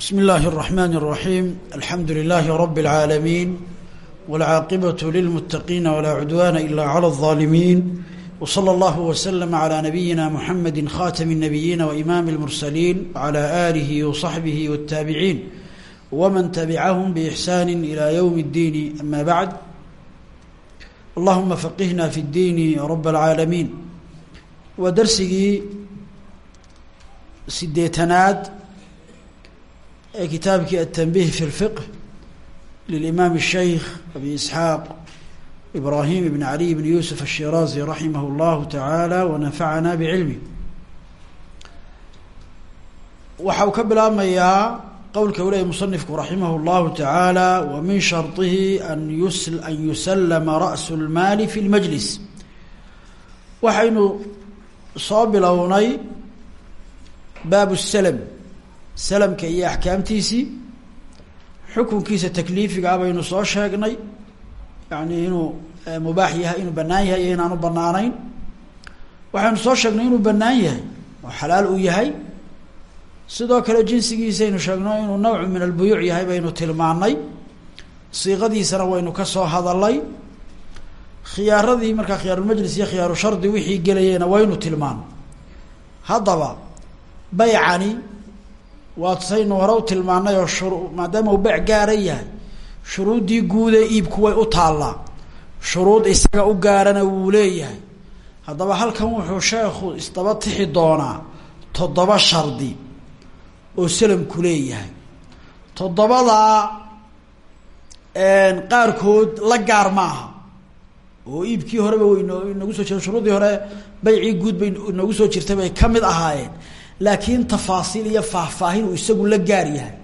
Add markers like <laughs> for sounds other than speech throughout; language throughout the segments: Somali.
بسم الله الرحمن الرحيم الحمد لله رب العالمين والعاقبة للمتقين ولا عدوان إلا على الظالمين وصلى الله وسلم على نبينا محمد خاتم النبيين وإمام المرسلين وعلى آله وصحبه والتابعين ومن تبعهم بإحسان إلى يوم الدين أما بعد اللهم فقهنا في الدين يا رب العالمين ودرسي sideetanaad ee kitaabkii التنبيه في الفقه للإمام الشيخ أبي إسحاق إبراهيم بن علي بن يوسف الشيرازي رحمه الله تعالى ونفعنا بعلمه waxa uu ka bilaabmayaa qowlka u leeyay musanifku raximah اllahu taعaalى wa min sharطihi an an yuslama raأس اlmaali fi اlmajlis waxaynu soo bilownay baab الslm slmka iyo axkaamtiisii xukunkiisa takliifiga ah baynu soo sheegnay. Yani inuu mubaax yahay inuu banaan yahay iyo inaanu banaanayn waxaynu soo sheegnay inuu banaan yahay oo xalaal uu yahay. Sidoo kale jinsigiisaynu sheegno inuu nawcu min albuyuuc yahay baynu tilmaanay siiqadiisana waynu ka soo hadalay khiyaaradii markaa khiyaarulmajlis iyo khiyaaru shardi wixii gelayeyna waynu tilmaanay haddaba baycani waa saynu hore u tilmaanay oo shuru maadaama uu beyc gaara yahay shuruuddii guude iibku way u taallaa. Shuruud isaga u gaarana wuu leeyahay. Haddaba halkan wuxuu sheekhu isdaba tixi doonaa toddoba shardi oo salamku leeyahay. Toddobadaa qaarkood la gaar ma aha oo iibkii horeba way noo inagu soo jira shuruuddii hore baycii guud bay inoogu soo jirtay bay ka mid ahaayeen laakiin tafaasiil iyo faahfaahin uu isagu la gaar yahay.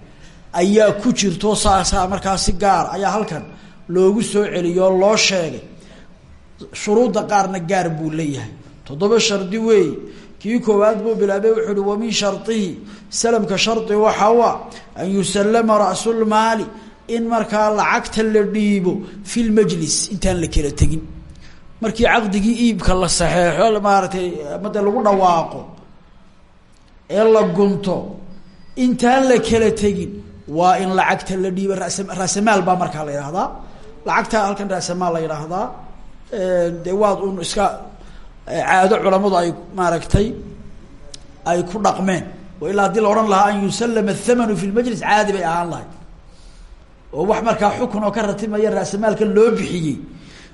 Ayaa ku jirto saasaa markaa si gaar ayaa halkan loogu soo celiyo oo loo sheegay. Shuruudda qaarna gaar buu leeyahay toddoba shardi weey kii koowaad buu bilaabay wuxuu uhi wa min shardihi? Salamka shardi waxa u ah an yusallama ra'sulmaali in markaa lacagta la dhiibo fi lmajlis intaan la kala tegin. Markii caqdigii iibka la saxeexo maaratay made lagu dhawaaqo ee la gunto intaan la kala tegin waa in lacagta la dhiiba ras raasamaal baa markaa la yidhahdaa lacagta halkan raasamaal la yidhaahdaa dee waad un iska caado culamadu ay maaragtay ay ku dhaqmeen. Oo ilaa haddii la odhan lahaa an yusallama athamanu fi lmajlis caadi bay ahaan lahay oo wax markaa xukun oo ka ratimaya raasamaalkan loo bixiyey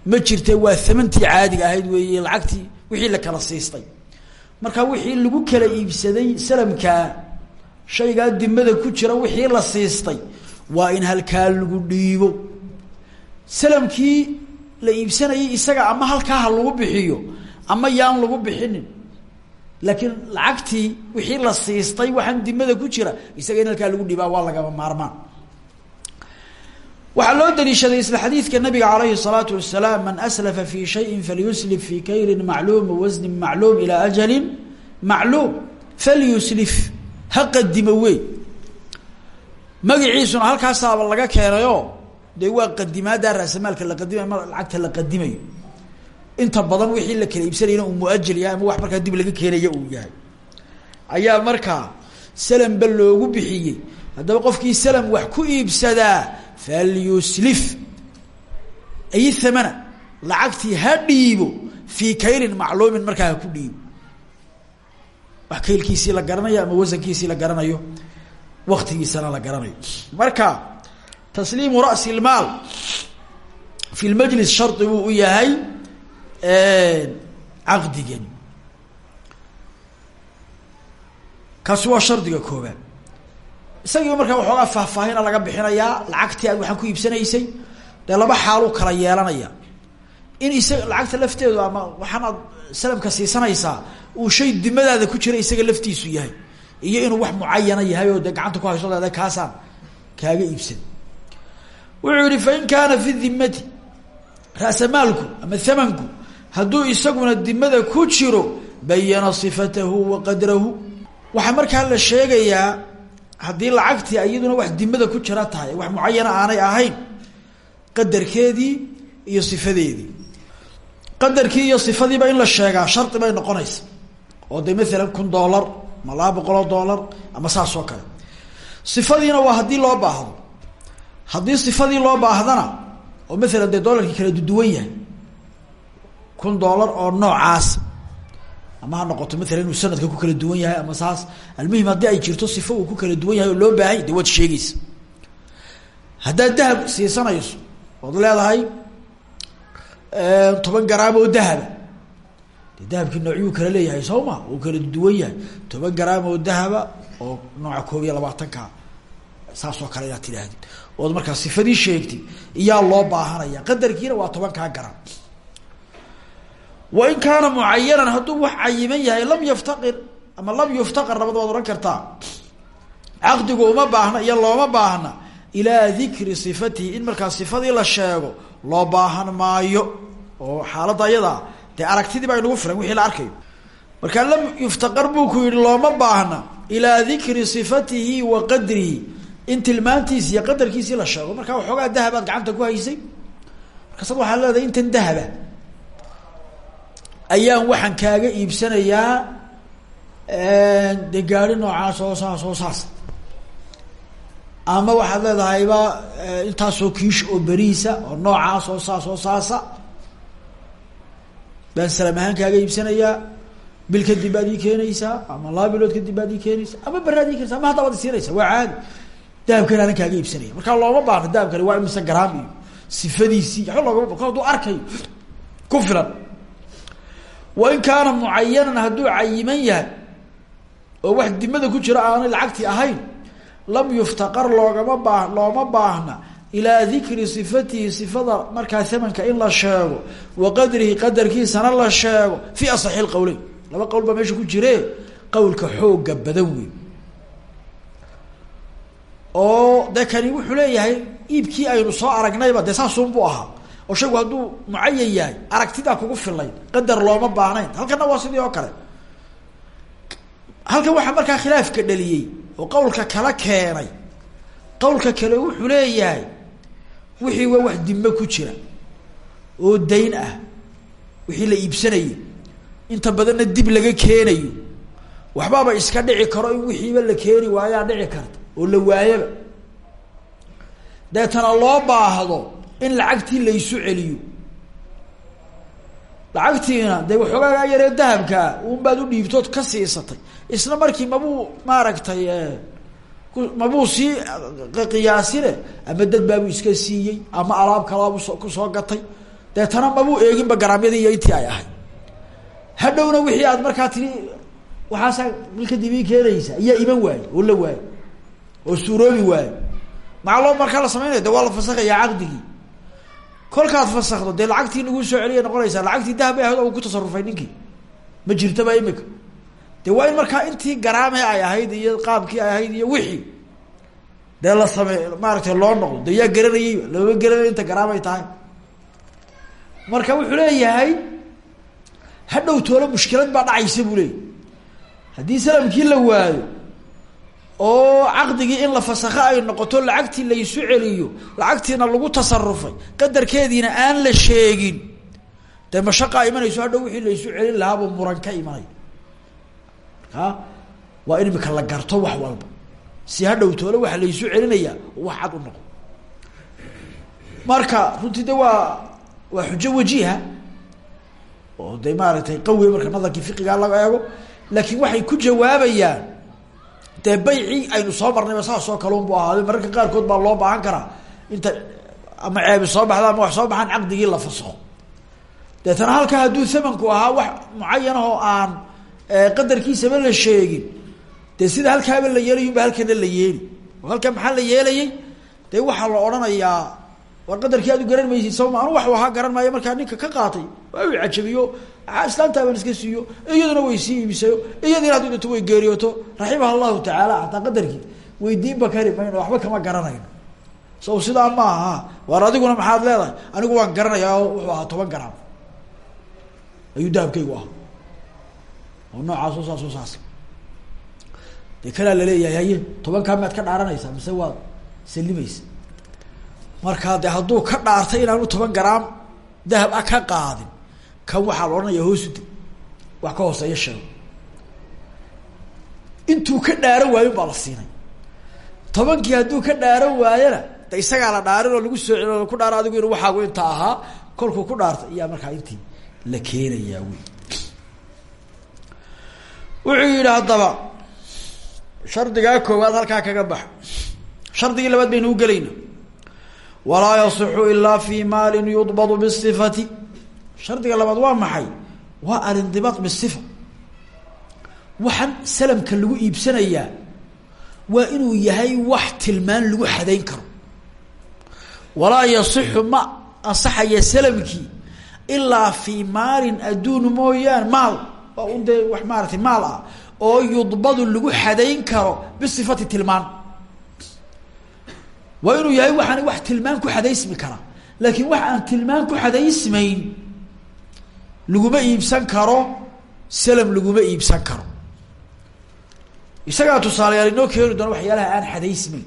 ma jirte waa hamantii caadiga ahayd weeye lacagtii wixii la kala siistay marka wixii lagu kala iibsaday salamkaa shaygaa dimada ku jira wixii la siistay waa in halkaa lagu dhiibo. Salamkii la iibsanayay isaga ama halkaa ha lagu bixiyo ama yaan lagu bixinin. Laakiin lacagtii wixii la siistay waxaan dimada ku jira isaga in halkaa lagu dhiibaa waa lagama maarmaan waxaa loo daliishaday isla xadiidka nabiga alayhi الsalaatu wasalaam man aslafa fi shayin falyuslif fi kaylin macluum wasnin macluum ilaa ajalin macluum. Falyuslif ha qadimo wey magaciisuna laga keenayo dee waa qadimaaddaa raasamaalka la qadimayo ma lacagta la qadimayo. Inta badan wixii la kala iibsanayna uu muajil yahay ama wax markaa dib laga keenaya uu yahay. Ayaa markaa salamba loogu bixiyey. Haddaba qofkii salam wax ku iibsadaa falyuslif ay thamana lacagtii ha dhiibo fii kaylin macluumin markaa ha ku dhiibo wax kaylkiisii la garanayo ama wasankiisii la garanayo waktigiisana la garanayo marka tasliimu ra'si lmaal fi lmajlis shardi buu u yahay caqdigani kaasi waa shardiga koobaad isagiiba markaa waxoogaa faahfaahina laga bixinayaa lacagtii aad waxaan ku iibsanaysay dee laba xaalu kala yeelanaya. In isaga lacagta lafteedu ama waxaan aad salamka siisanaysaa uu shay dimadaada ku jira isaga laftiisu yahay. Iyo inuu wax mucayana yahay oo dee gacanta ku hayso leeda kaasaan kaaga iibsan. Wuxuu yihi fain kaana fi dimati ra'samaalku ama thamanku hadduu isaguna dimada ku jiro bayana sifatahu wa qadrahu. Waxaa markaa la sheegayaa haddii lacagtii iyaduna wax dimada ku jira tahay wax mucayana aanay ahayn qadarkeedii iyo sifadeedii. Qadarkii iyo sifadiiba in la sheegaa shardi bay noqonaysa. Oo de maalan kun dollar ama laba boqoloo dollar ama saas oo kale. Sifadiina waa haddii loo baahdo. Haddii sifadii loo baahdana oo maalan dee doolarkii kala duduwan yahay kun dollar oo noocaas ama ha noqoto maalan inuu sanadka ku kala duwan yahay ama saas almuhim haddii ay jirto sifo uu ku kala duwan yahay oo loo baahanya de waad sheegeysa haddaad dahab siisanayso ood leedahay toban garaam oo dahaba de dahabkii noocyuu kala leeyahay soo ma? Uu kala duwan yahay. Toban garaam oo dahaba oo nooca koob iyo labaatanka saas oo kale inaad tidhaahdid ood markaa sifadii sheegtid iyaa loo baahanaya. Qadarkiina waa tobankaa garaam wain kaana mucayanan hadduu wax cayiman yahay lam yaftaqir ama lam yuftaqar labada waad ohan kartaa. Caqdigu uma baahna iyo looma baahna ilaa dikri sifatihi in markaa sifadii la sheego loo baahan maayo. Oo xaaladda ayadaa dee aragtidii baa inagu filan wixii la arkayo. Markaa lam yuftaqar buu ku yihi looma baahna ilaa dikri sifatihi wa qadrihi. In tilmaantiisi iyo qadarkiisii la sheego. Markaa waxoogaa dahabaad gacanta ku haysay. Markaasad waxaad leedahay intan dahaba ayaan waxaan kaaga iibsanayaa de gaari noocaas oo saas oo saas. Ama waxaad leedahayba intaasoo kiish oo beriisa oo noocaas oo saas oo saasa. Baan salaam ahaan kaaga iibsanayaa. Bil kadib baad ii keenaysaa ama laba bilood kadib baad ii keenaysaa ama beraad ii keenaysa ama hadda baad isiinaysa waa caadi. Dahabkan aanan kaaga iibsanaya markaa looma baahno dahabkani waa imise garaam iyo sifadiisii waxba loogama ba hadduu arkayo ku filan wain kaana mucayanan hadduu cayiman yahay oo wax dimada ku jiro aanay lacagtii ahayn lam yuftaqar loogama baa looma baahna ilaa dikri sifatihi sifada markaa hamanka in la sheego wa qadrihi qadarkiisana la sheego fi asaxi lqowleyn laba qowl baa meesha ku jire qowlka xooga badan wey oo de kani wuxuu leeyahay iibkii aynu soo aragnayba dee saasunbuu ahaa oo shaygu hadduu mucayan yahay aragtidaa kugu filayn qadar looma baahnayn. Halkana waa sidii oo kale. Halkan waxaa markaa khilaafka dhaliyey oo qowlka kala keenay. Qowlka kale wuxuu leeyahay wixii waa wax dime ku jira oo dayn ah wixii la iibsanayo. Inta badanna dib laga keenayo. Waxbaaba iska dhici karo in wixiiba la keeni waayaa dhici karta oo la waayaba. Deetana loo baahdo in lacagtii laysu celiyo. Lacagtiina dee waxoogaagaa yaree dahabkaa unbaad u dhiibtood ka siisatay. Isla markii mabuu maaragtay mabuu sii qiyaasine? Ama dad baabuu iska siiyey? Ama alaab kalaabu so ku soo gatay? Deetana mabuu eeginba garaamyadii iyo intii ay ahayd hadhowna wixii aad markaa tiri waxaasaa bil kadib ii keenaysa ayaa iman waaye oo la waayo oo suuroobi waayo maxaa loo markaa la sameynaya de waa la fasakhayaa caqdigii kolkaad fasakdo dee lacagtii laguu soo celiya noqonaysaa lacagtii dahab ahayd oo ku tasarufay ninkii. Ma jirtaba imika de waa in markaa intii garaame ay ahayd iyo qaabkii ay ahayd iyo wixii dee la same maaragtay loo noqdo de yaa garanayay lamama garanay inta garaam ay tahay. Marka wuxuu leeyahay hadhow toolo mushkilad baa dhacaysa buu leeyahy haddii salamkii la waayo oo caqdigii in la fasakho ay noqoto lacagtii laysu celiyo lacagtiina lagu tasarufay qadarkeediina aan la sheegin. Dee mashaqaa imanayso? Hadhow wixii laysu celin lahaabuu muran ka imanay. Markaa waa in imika la garto wax walba. Si hadhow toole waxa laysu celinayaa wax cad u noqo. Marka runtii de waa waa xujo wajiha oo de maaragtay qawi marka nadarkii fiqigaa laga eego laakiin waxay ku jawaabayaan dee baycii aynu soo marnayba saasoo kale unbu ahaaday mararka qaarkood baa loo baahan karaa. Inta ama ceebi soo baxda ama wax soo baxaan caqdigii la fasakho deetana halkaa hadduu thamanku ahaa wax mucayan oo aan qadarkiisaba la sheegin. Dee sida halkaaba la yeelayo ba halkana la yeeli. Oo halkan maxaa la yeelayay? Dee waxaa la odhanayaa war qadarkii aad u garan maysid sabama anu wax ahaa garan maayo markaa ninka ka qaatay waa u cajabiyo islaamtaa baan iska siiyo iyaduna way sii iibisayo iyadiina haddii dhinto way geeriyooto. Raximaha allahu tacaala hataa qadarkii weydiinba kari mayno waxba kama garanayno so sidaa ma aha. Waar maxaad leedahay? Anigu waan garanayaa oo wuxuu ahaa toban garaam. Ayuu dahabkaygu ahaa. Oo noocaas oo saas oo saas. Dee kalaa la leeyahay haye tobankaa maad ka dhaaranaysaa mise waad salimaysa markaa de hadduu ka dhaartay inaanu toban garaam dahab ah ka qaadin kan waxaa la odhanaya hoosu de wax ka hooseeya sheego intuu ka dhaaran waayo baa la siinay. Tobankii hadduu ka dhaaran waayana de isagaa la dhaarin oo lagu soo celin ku dhaaro adigu inu waxaagu inta ahaa kolkuu ku dhaarta iyaa markaa intii la keenayaa wy wuxuu yidhi haddaba shardigaa koowaad halkaa kaga bax shardigii labaad baynu u gelayna walaa yasixu ilaa fi maalin yudbadu bisifati. Shardiga labaad waa maxay? Waa alindibaat bisifa. Waxaan salamka lagu iibsanayaa waa inuu yahay wax tilmaan lagu xadayn karo. Walaa yasixu ma ansaxaya salamkii ilaa fii maalin adduun mooyaan maal. Waa un dee wax maaratay maal ah oo yudbadu lagu xadayn karo bisifati tilmaan waa inuu yahay waxaan wax tilmaan ku xadaysmi kara. Laakiin wax aan tilmaan ku xadaysmayn laguma iibsan karo salam laguma iibsan karo. Isagaa tusaalayaal inoo keeni doona waxyaalaha aan xadaysmayn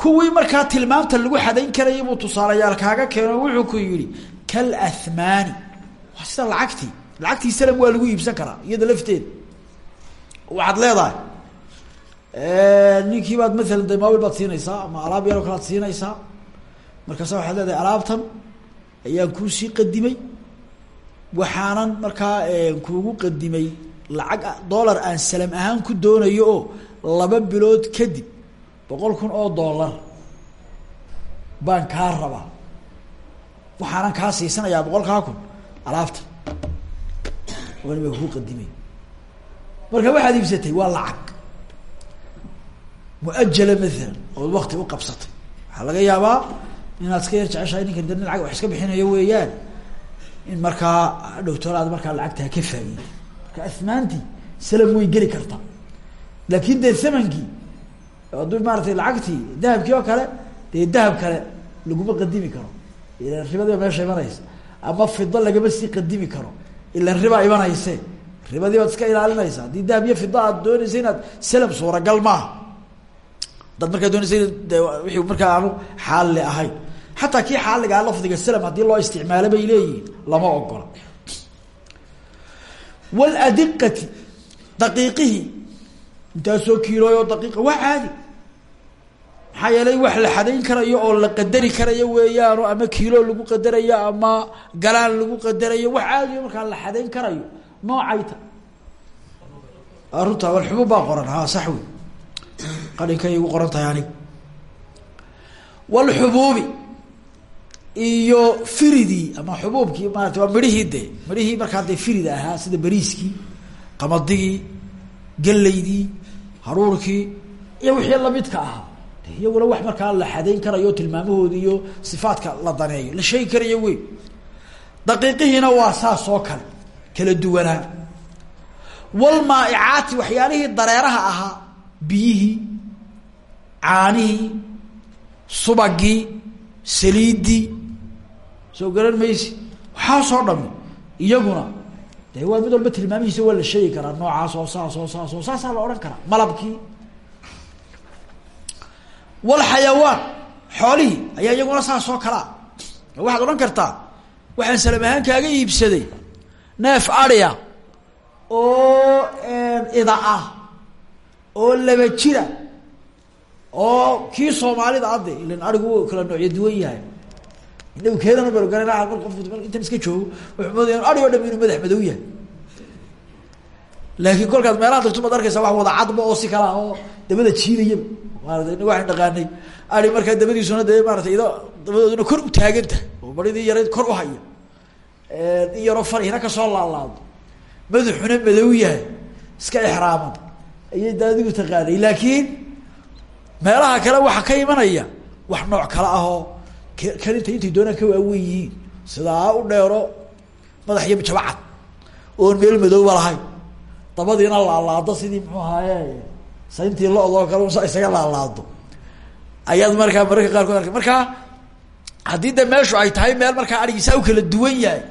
kuwii markaa tilmaamta lagu xadayn karayay buu tusaalayaal kaaga keeno wuxuu ku yihi kal athmaani. Waa sida lacagtii. Lacagtii salam waa lagu iibsan karaa iyada lafteeda waxaad leedahay ninkii baad maalan de mobil baad siinaysaa ama alaab yaroo kalead siinaysaa. Markaasa waxaad leedahay alaabtan ayaan kuusii qadimay. Waxaanan markaa kuugu qadimay lacag dollar aan salam ahaan ku doonayo oo laba bilood kadib boqol kun oo dollar baan kaa rabaa. Waxaanan kaa siisanayaa boqolkaa kun alaabta waan baa kuu qadimay. Marka waxaad iibsatay waa lacag muajala maalan ood wakti u qabsatay. Waxaa laga yaabaa inaad iska yar jeceshahay ninkan lacag wax iska bixinayo weeyaan. In markaa dhowtoolaad markaa lacagtaa ka faa'iiday marka asmaantii salam way geli kartaa. Laakin dee thamankii hadduu maaratay lacagtii dahabkii oo kale dee dahab kale laguma qadimi karo. Ilan ribadiiba meesha imanaysa ama fido lagama sii qadimi karo. Ilan ribaa imanayse ribadii baad iska ilaalinaysa. Haddii dahab iyo fida aad doonaysa inaad salam suuragal maaha dad markaa doonaysa de wixii markaa aanu xaalli ahayn xataa kii xaaligaa lafdiga salam haddii loo isticmaalo bay leeyihiin lama ogola. Waladiqati daqiiqihii intaasoo kiilooy oo daqiiqa waa caadi maxaa yeelay wax la xadayn karayo oo la qadari karayo weeyaano ama kiilo lagu qadarayo ama galaan lagu qadarayo wax caadiyo markaa la xadayn karayo. Noocayta runta walxubub baa qoran ha sax wey qadhinkay igu qoran tahay anig. Walxubuubi iyo firidii ama xubuubkii maarata waa midhihii de midhihii markaa dee firida ahaa sida beriiskii qamadigii gelaydii haruurkii iyo wixii lamidka ahaa. Iyaguna wax markaa la xadayn karayo tilmaamahoodi iyo sifaadka la daneeyo la sheegi karayo wey daqiiqihiina waa saas oo kale kala duwanaa walmaaicaati waxyaalihii dareeraha ahaa biyihii caanihii subagii saliiddii soo garan maysi? Waxaasoo dhami iyaguna de waa mid walba tilmaamihiisa waa la sheegi karaa noocaas oo saas oo saas saasaa la odhan karaa. Malabkii. Walxayawaan xoolihii ayaa iyaguna saas oo kalea waxaad odhan kartaa waxaan salam ahaan kaaga iibsaday neef adia oo ida ah oo laba jira oo kii soomaalida adde ilan arigu kala noocyo duwan yahay. Inagu keedana balogara qof intan iska joogo wuxuu moodaya ari o dham inuu madax madow yahay. Laakiin kolkaad meelaha tagto maad arkaysa wax wada cadba oo si kala oo dabada jiidayaba maarata waxaan dhaqaanay. Ari markaa dabadiisuna dee maarata ida dabadooduna kor u taagan oo baridii yarayd kor u haya. In yaroo farihina ka soo laalaado. Madaxuna madow yahay. Iska exraaman ayay da taqaanay. Laakiin meelaha kale waxaa ka imanaya wax nooc kale ahoo kan inta intay doonaan ka waawen yihiin sidaa u dheero madax iyo jabacad oon meel madooba lahayn. Dabadiina laalaado sidii muxuu ahaaye? Sayntii lo-doo kale sa isaga laalaado. Ayaad markaa mararka qaarkood arka markaa haddii de meeshu ay tahay meel markaa arigiisaa u kala duwan yahay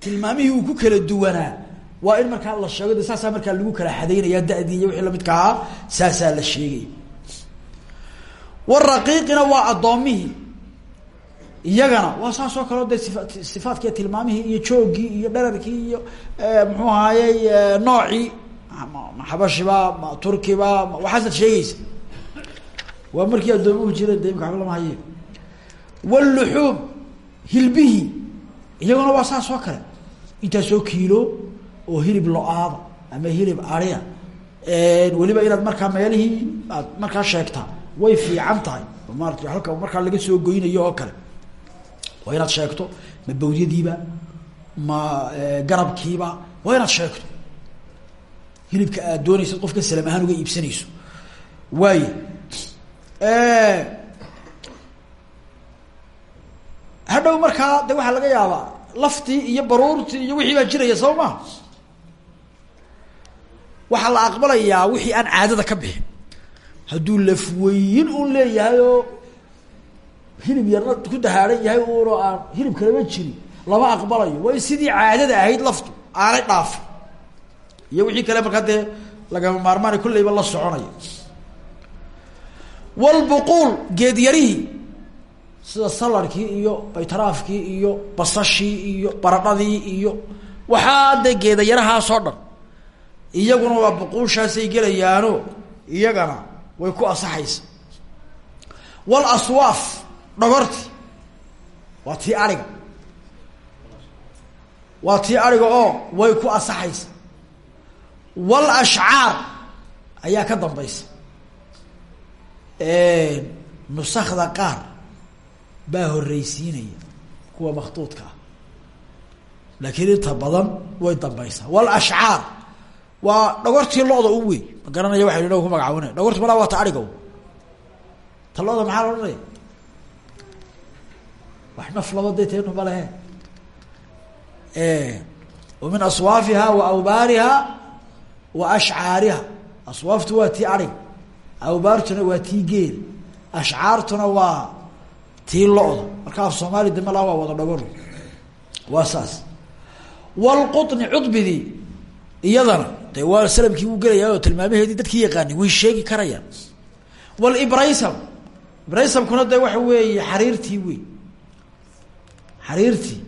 tilmaamihii uu ku kala duwanaa waa in markaa la sheego de saasaa markaa lagu kala xadaynaya da-dii iyo wixii lamidka ahaa saasaa la sheegaya waraqiiqina waa addoomihii iyagana waa saas oo kaleo de sifa sifaadki tilmaamihii iyo joogii iyo dherarkii iyo muxuu ahaayey noocii ma xabashiba ma turkiba waxaasaad sheegeysa waa markii addoomuhu jireen de imka waxba lama haye. Wاlluxuum hilbihii iyaguna waa saas oo kale. Intaasoo kiilo oo hilib lo'aada ama hilib aria weliba inaad markaa meelihii aad markaa sheegtaa way fiican tahay. Maarata halka markaa laga soo goynayo oo kale waa inaad sheegto ma bawdyadiiba ma garabkiiba waa inaad sheegto. Hilibka aad doonaysa qofka salam ahaan uga iibsanayso. Waaye hadhow markaa de waxaa laga yaabaa laftii iyo baruurtii iyo wixii baa jiraya soo ma waxaa la aqbalayaa wixii aan caadada ka bixin. Hadduu lafweyin un leeyahay oo hilib yarna ku dahaaran yahay uno aan hilib kalama jirin. Lama aqbalayo. Waa sidii caadada ahayd laftu. Aanay dhaafin iyo wixii kale markaa dee lagama maarmaana kolleyba la soconaya walbuquul geedyarihii sida salarkii iyo baytaraafkii iyo basashii iyo baradhadii iyo waxaa dee geedayarahaasoo dhan iyaguna waa buquushaasay gelayaano iyagana way ku asaxaysa. Wal aswaaf dhogorti waa tii ariga. Waa tii ariga oo way ku asaxaysa. Wal ashcaar ayaa ka dambaysa. Nusakda qaar baa horreysiinaya kuwa makhtuudka ah. Laakiin inta badan way dambaysaa. Wal ashcaar waa dhogortii lo-da wey ma garanaya inagu ku magacaabana dhogorti malaa waa ta ariga ta lo-da maxaa la odhanaya? Wax naflaba dee teenu ma lehe wa min aswaafiha wa awbaariha wa ashcaariha aswaaftu waa tii ariga awbaartuna waa tii geela ashcaartuna waa tii lo-da. Marka af soomaali de malaa waa wada dhogor. Waa saas. Iyadana de waa salamkii wuu gelayaa oo tilmaamaheedii dadkii yaqaani way sheegi karayaan. Walibraysam ibraysamkuna de waxa weeye xariirtii wey xariirtii.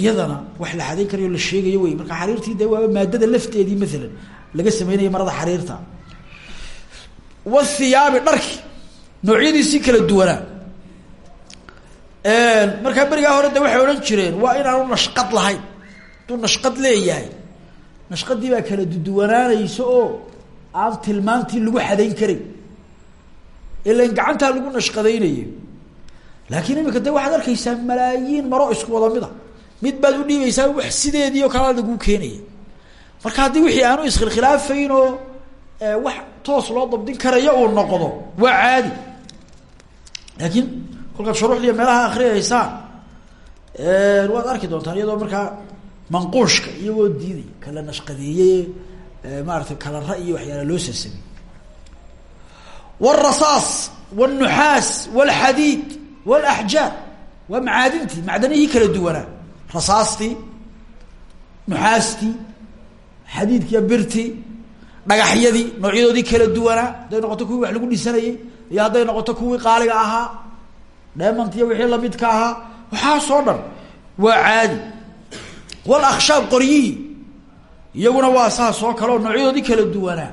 Iyadana wax la xadayn karayo la sheegayo wey marka xariirtii de waaba maadada lafteedii maalan laga sameynaya marada xariirta. Wthiyaabi dharki noocyadiisii kala duwanaa markaa berigaa hore de waxay odhan jireen waa inaanu nashqad lahayn. Hadduu nashqad leeyahay nashqadii baa kala duduwanaanaysa oo aan tilmaantii lagu xadayn karay ilan gacantaa lagu nashqadaynayo laakiin imika de waxaad arkaysaa malaayiin maro isku wada mid a mid baad u dhiibaysaa wax sideedii oo kalea laguu keenaya marka haddii wixii aanu iskhilkhilaafayn oo wax toos loo dabdin karaya uu noqdo waa caadi. Laakiin kolkaad shuruuxdiiyo meelaha akriyaysaan waad arki doontaan iyadoo markaa manquushka iyagoo diidaya kala nashqadeeye maarata kala ra iyo waxyaala loo sasamey wاrasaas wاnuxaas wاlxadiid wاlaxjaar waa macaadintii macdanihii kala duwanaa rasaastii nuxaastii xadiidkiiyo birtii dhagaxyadii noocyadoodii kala duwanaa hadday noqoto kuwii wax lagu dhisanayey iyo hadday noqoto kuwii qaaliga ahaa dheemantiiyo wixii lamidka ahaa waxaasoo dhan waa caadi walakhshaab qoryihii iyaguna waa saas oo kale oo noocyadoodii kala duwanaa.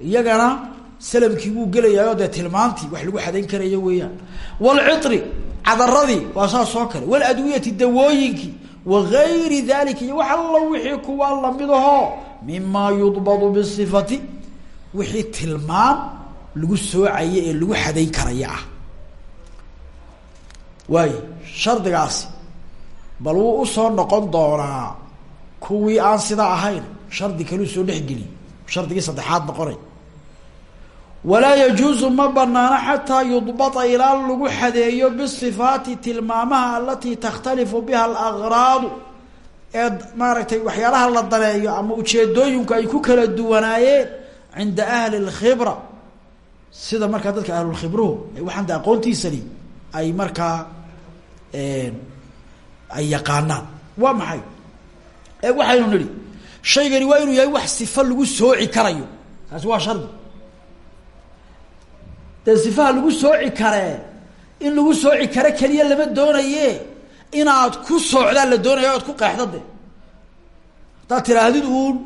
Iyagana salamkii wuu gelayaayo dee tilmaantii wax lagu xadayn karayo weeyaan. Walcitri cadaradii waa saas oo kale. Waladwiyati dawooyinkii wagayri dalika iyo wax alla wixii kuwa lamidahoo mima yudbadu bisifati wixii tilmaan lagu soocaya ee lagu xadayn karaya ah shardigaasi bal wuu u soo noqon doonaa kuwii aan sidaa ahayn shardi kaluu soo dhexgeliy shardigii saddexaad noqonay. Walaa yajuusu ma banaano xataa yudbata ilaa lagu xadeeyo bisifaati tilmaamaha alatii takhtalifu biha alaqraadu ee maaragtay waxyaalaha la daneeyo ama ujeedooyinku ay ku kala duwanaayeen cinda ahli اlkhibra sida markaa dadka ahlulkhibruhu waxaan aqoontiisani ay markaa ay yaqaanaan. Waa maxay? Ee waxaynu nidhi shaygani waa inuu yahay wax sifa lagu sooci karayo. Taasi waa shardi. Dee sifaha lagu sooci karee in lagu sooci karo keliya lama doonaye inaad ku soocdaan la doonaya o ad ku qeexda de haddaad tiraahdid uun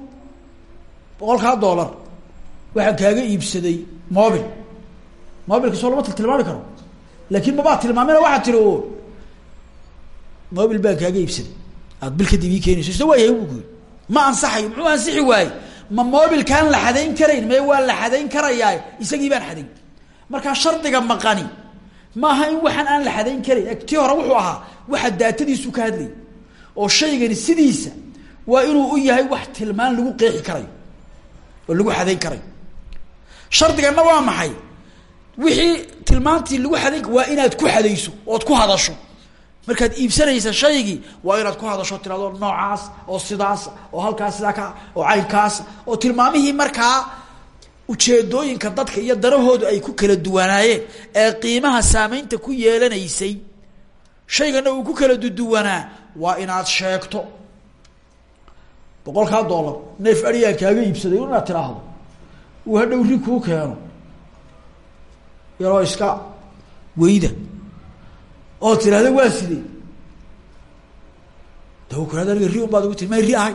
boqolkaa dollar. Waxaan kaaga iibsaday mobil mobilka soo lama tilmaami karo. Laakin mabaa tilmaamina waxaa tiri o mobil baan kaaga iibsaday aad bil kadib ii keenayso. Isna waa yahay bu ma ansaxayo muxuu ansixi waaye ma mobilkaan la xadayn karayn? Mee waa la xadayn karayaa? Isagii baan xadayn. Markaa shardiga maqani. Maaha in waxaan aan la xadayn karayn. Tii hore wuxuu ahaa waxa daatadiisu ka hadlay. Oo shaygani sidiisa waa inuu u yahay wax tilmaan lagu qeexi karayo oo lagu xadayn karayo shardiganna waa maxay? Wixii tilmaantii lagu xadayn waa inaad ku xadayso ood ku hadasho markaad iibsanaysa shaygii waa inaad ku hadasho tirado noocaas oo sidaas oo halkaas sidaa ka oo caynkaas oo tilmaamihii markaa ujeedooyinka dadka iyo darahoodu ay ku kala duwanaayeen ee qiimaha saameynta ku yeelanaysay shaygana uu ku kala duduwanaa waa inaad sheegto. Boqolkaa dollar neef adiyaan kaaga iibsaday inaad tiraahdo. Uu hadhow ri kuu keeno. Yaroo iska weyda oo tirahda waa sidee dakurad aniga ri un baad ugu tiri ri ahay.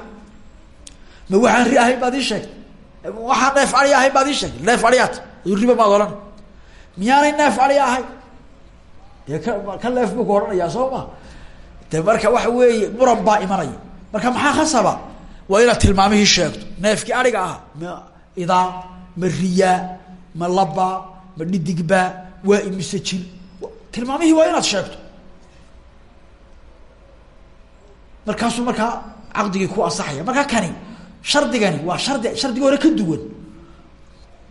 Ma waxaan ri ahayn baad ii sheegtay. Waxaan neef ari ahayn baad ii sheegtay. Neef ariyaat riba baad odhan miyaanay neef ari ahay? Dee ka ka neef buu ku soo ma? De marka waxa weeye muran baa imanaya. Marka maxaa khasaba? Waa inaad tilmaamihii sheegto. Neefkii ariga ahaa ma idaa ma riyaa ma labaa ma dhidigbaa waa imise jil tilmaamihii waa inaad sheegto. Markaasuu markaa caqdigii ku ansaxaya. Markaa kani shardigani waa shardi shardiga hore ka duwan.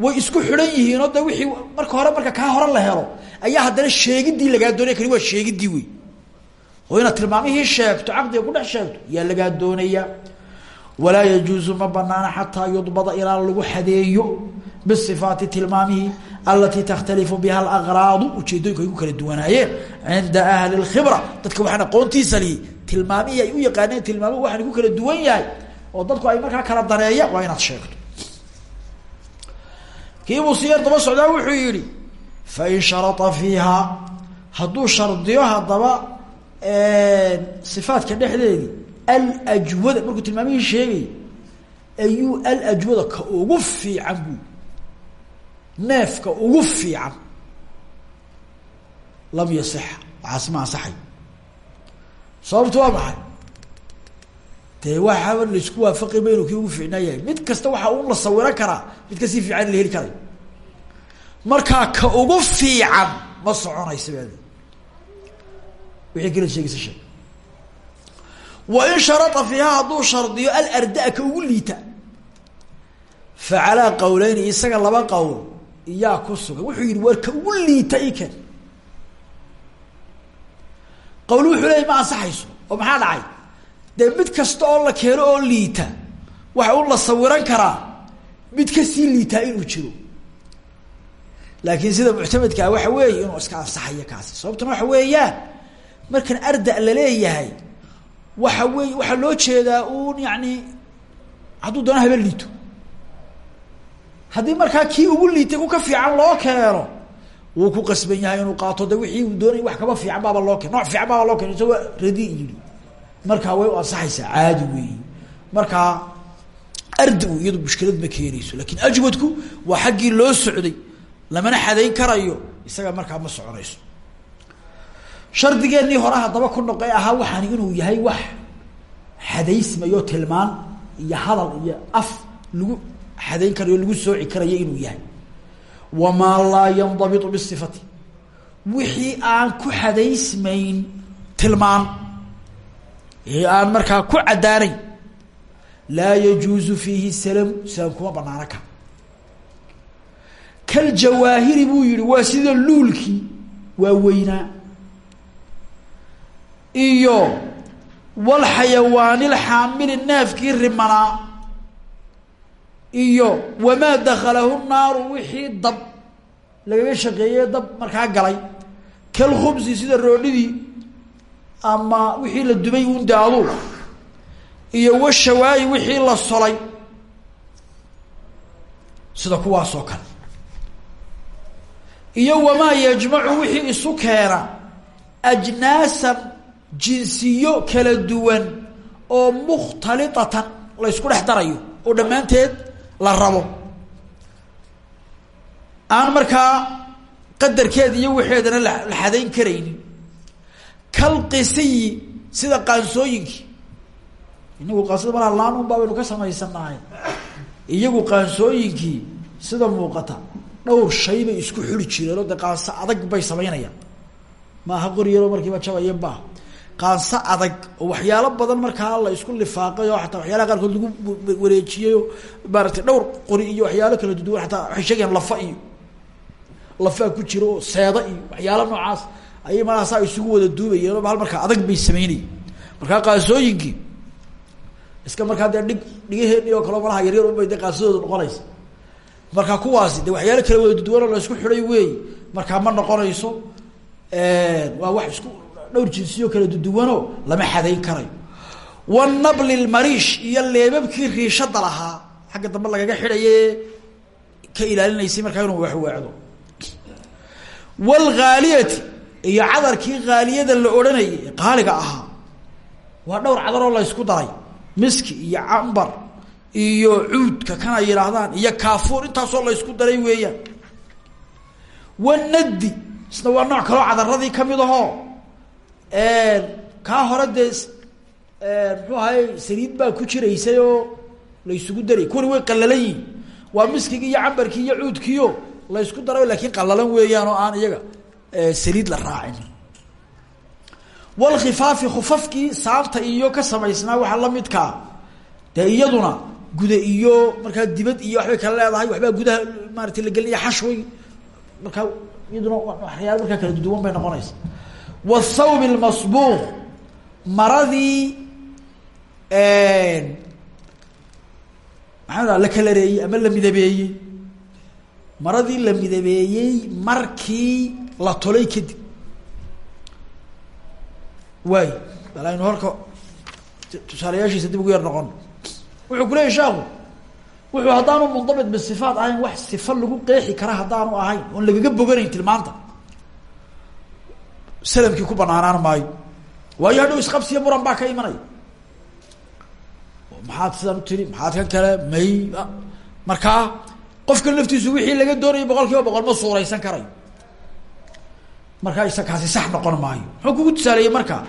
Way isku xidhan yihiin oo de wixii marka hore marka kaa hore la helo ayaa haddana sheegidii lagaa doonaya kani waa sheegidii wey oo inaad tilmaamihii sheegto caqdiga ku dhex sheegto yaa lagaa doonaya. Walaa yajuuzu ma banaana xataa yudbada ilaa lagu xadeeyo bisifaati tilmaamihii alatii takhtalifu biha alaqraadu ujeedooyinku ay ku kala duwanaayeen cinda ahli lkhibra dadka waxaan aqoontiisa lihi tilmaamihii ay u yaqaaneen tilmaamuhu waxaan ku kala duwan yahay oo dadku ay markaa kala daneeya waa inaad sheegto kiibuu siyar daba socdaa wuxuu yihi fain sharaa fiiha hadduu shardiyo haddaba sifaadka dhexdeedii aljwada markuu neefka ugu fiican lam yasix. Waxaas ma ansaxay. Sababtu waa maxay? Dee waxaaba la isku waafaqi ma inuu kii ugu fiicnaa yahay. Mid kasta waxaa un la sawiran karaa mid ka sii fiican la heli karayo markaa ka ugu fiican ma soconaysa bad wixii kala sheegaysa sheeg. Wain sharaa fiiha hadduu shardiyo alarda ka ugu liita fa calaa qowleyni isaga laba qowl iyaa ku sugan wuxuu yihi war ka ugu liita iken qowl wuxuu leeyay ma ansaxayso? Oo maxaa dhacay? Dee mid kasta oo la keeno oo liita waxa un la sawiran karaa mid ka sii liitaa inuu jiro. Laakiin sida muctamedkaa waxa weeye inuu iska ansaxayo kaasi. Sababtuna waxa weeyaan markan arda la leeyahay waxa wey waxaa loo jeedaa un yani hadduu doona haba liito haddii markaa kii ugu liitay ku ka fiican loo keeno wuu ku qasban yahay inuu qaato. De uu doonay wax kaba fiican baaba loo keen nooc fiican baaba loo keen isagoo radi yidhi markaa way u ansaxaysaa caadi weeyi. Markaa arda u mushkilad ma keenayso laakiin ajwadku waa xaggii loo socday lamana xadayn karayo isaga markaa ma soconayso. Shardigeennii hore haddaba ku noqe ahaa waxaani inuu yahay wax xadaysmayo tilmaan iyo hadal iyo af lagu xadayn karayo lagu sooci karayo inuu yahay. Wamaa laa yandabitu bisifati. Wixii aan ku xadaysmayn tilmaan. Ee aan markaa ku caddaanayn. Laa yajuuzu fiihi salamu salam kuma banaano ka. Kaljawaahiri buu yihi waa sida luulkii waa weynaa. Iyo walxayawaanilxaamili neefkii rimanaa iyo wamaa dakhalahu naaru wixii dab lagaga shaqeeyey dab markaa galay. Kalkhubsi sida roodhidii ama wixii la dubay un daadu iyo washawaayi wixii la solay. Sida kuwaasoo kale. Iyo wamaa yajmacu wixii isu keena ajnaasan jinsiyo kala duwan oo mukhtaliatan la ysku dhex darayo oo dhammaanteed la rabo. Aan markaa qadarkeeda iyo waxeedana la xadayn karaynin. Kalqisiyi sida qaansooyinkii inagu qaansada malaha laan baa baynu ka samaysanahay iyagu qaansooyinkii sida muuqata. Dhowr shay bay isku xuli jireenoo dee qaanso adag bay samaynayaan. Maaha qoryaro markiiba jabayan baa qaanso adag waxyaalo badan markaa la isku lifaaqay oo ataa waxyaalaha qaarkood lagu wareejiyey oo dhowr qori iyo waxyaalo kala duduwan ataa waxay lafa iyo lafaa ku jiro oo iyo waxyaalo noocaas ayay malaasaa isugu wada duubayeen hal markaa adag bay sameynayeen markaa qaasooyinkii iska markaa dee dhig dhigaheenii oo kaleo malaha yaryar unbay dee qaasadooda noqonaysa. Marka kuwaasi waxyaalo kala wada duduwan la isku xiday weey markaa ma noqonayso waa wax isku dhowr jinsiyo kala duduwanoo lama xadayn karayo wanabli lmariish iyo leebabkii riishada lahaa. Xagga dambe lagaga xidhaye ka ilaalinaysay markaa inuu waxwaacdo wlghaaliyati iyo cadarkii haaliyada la odhanayay qaaliga ahaa. Waa dhowr cadaroo la ysku daray. Miski iyo cambar iyo cuudka kan ay iyo kaafuur intaasoo la ysku daray weeyaan. Wanaddi isna waa nooc kaloo cadaradii ka mid ahoo kaa hore dee muxuu ahay saliid baa ku jiraysay oo la ysugu daray. Kuwani way qalalan waa miskigi iyo cambarkii iyo cuudkiio la ysku daray laakiin qalalan weeyaan oo aan iyaga saliid la raacin. Walkhifaafi khufafkii saabta iyo ka samaysnaa waxaa lamidkaa dee iyaduna guda iyo markaa dibad iyo waxbay kala leedahay waxbaa gudaha maarata la gelinaya xashway markaa iyaduna waxyaala markaa kala duduwan bay noqonaysa wthawb lmasbuuq maradii maxaa la kalareeyey ama la midabeeyey maradii la midabeeyey markii la tolay kadib waay bal aynu horka tusaalayaashiisa dib ugu yar noqon wuxuu ku leeyay sheekhu wuxuu haddaanu mundabit bisifaat ahayn wax sifa lagu qeexi kara haddaanu ahayn oon lagaga boganayn tilmaanta salamkii ku banaanaan maayo. Waayo hadhow isqabsiya muran baa ka imanaya maxaad sidan u tiri maxaad kan kale may markaa qofkan laftiisu wixii laga doonayay boqol kiiba boqol ma suuraysan karayo markaa isa kaasi sax noqon maayo. Muxuu kugu tusaaleeyey markaa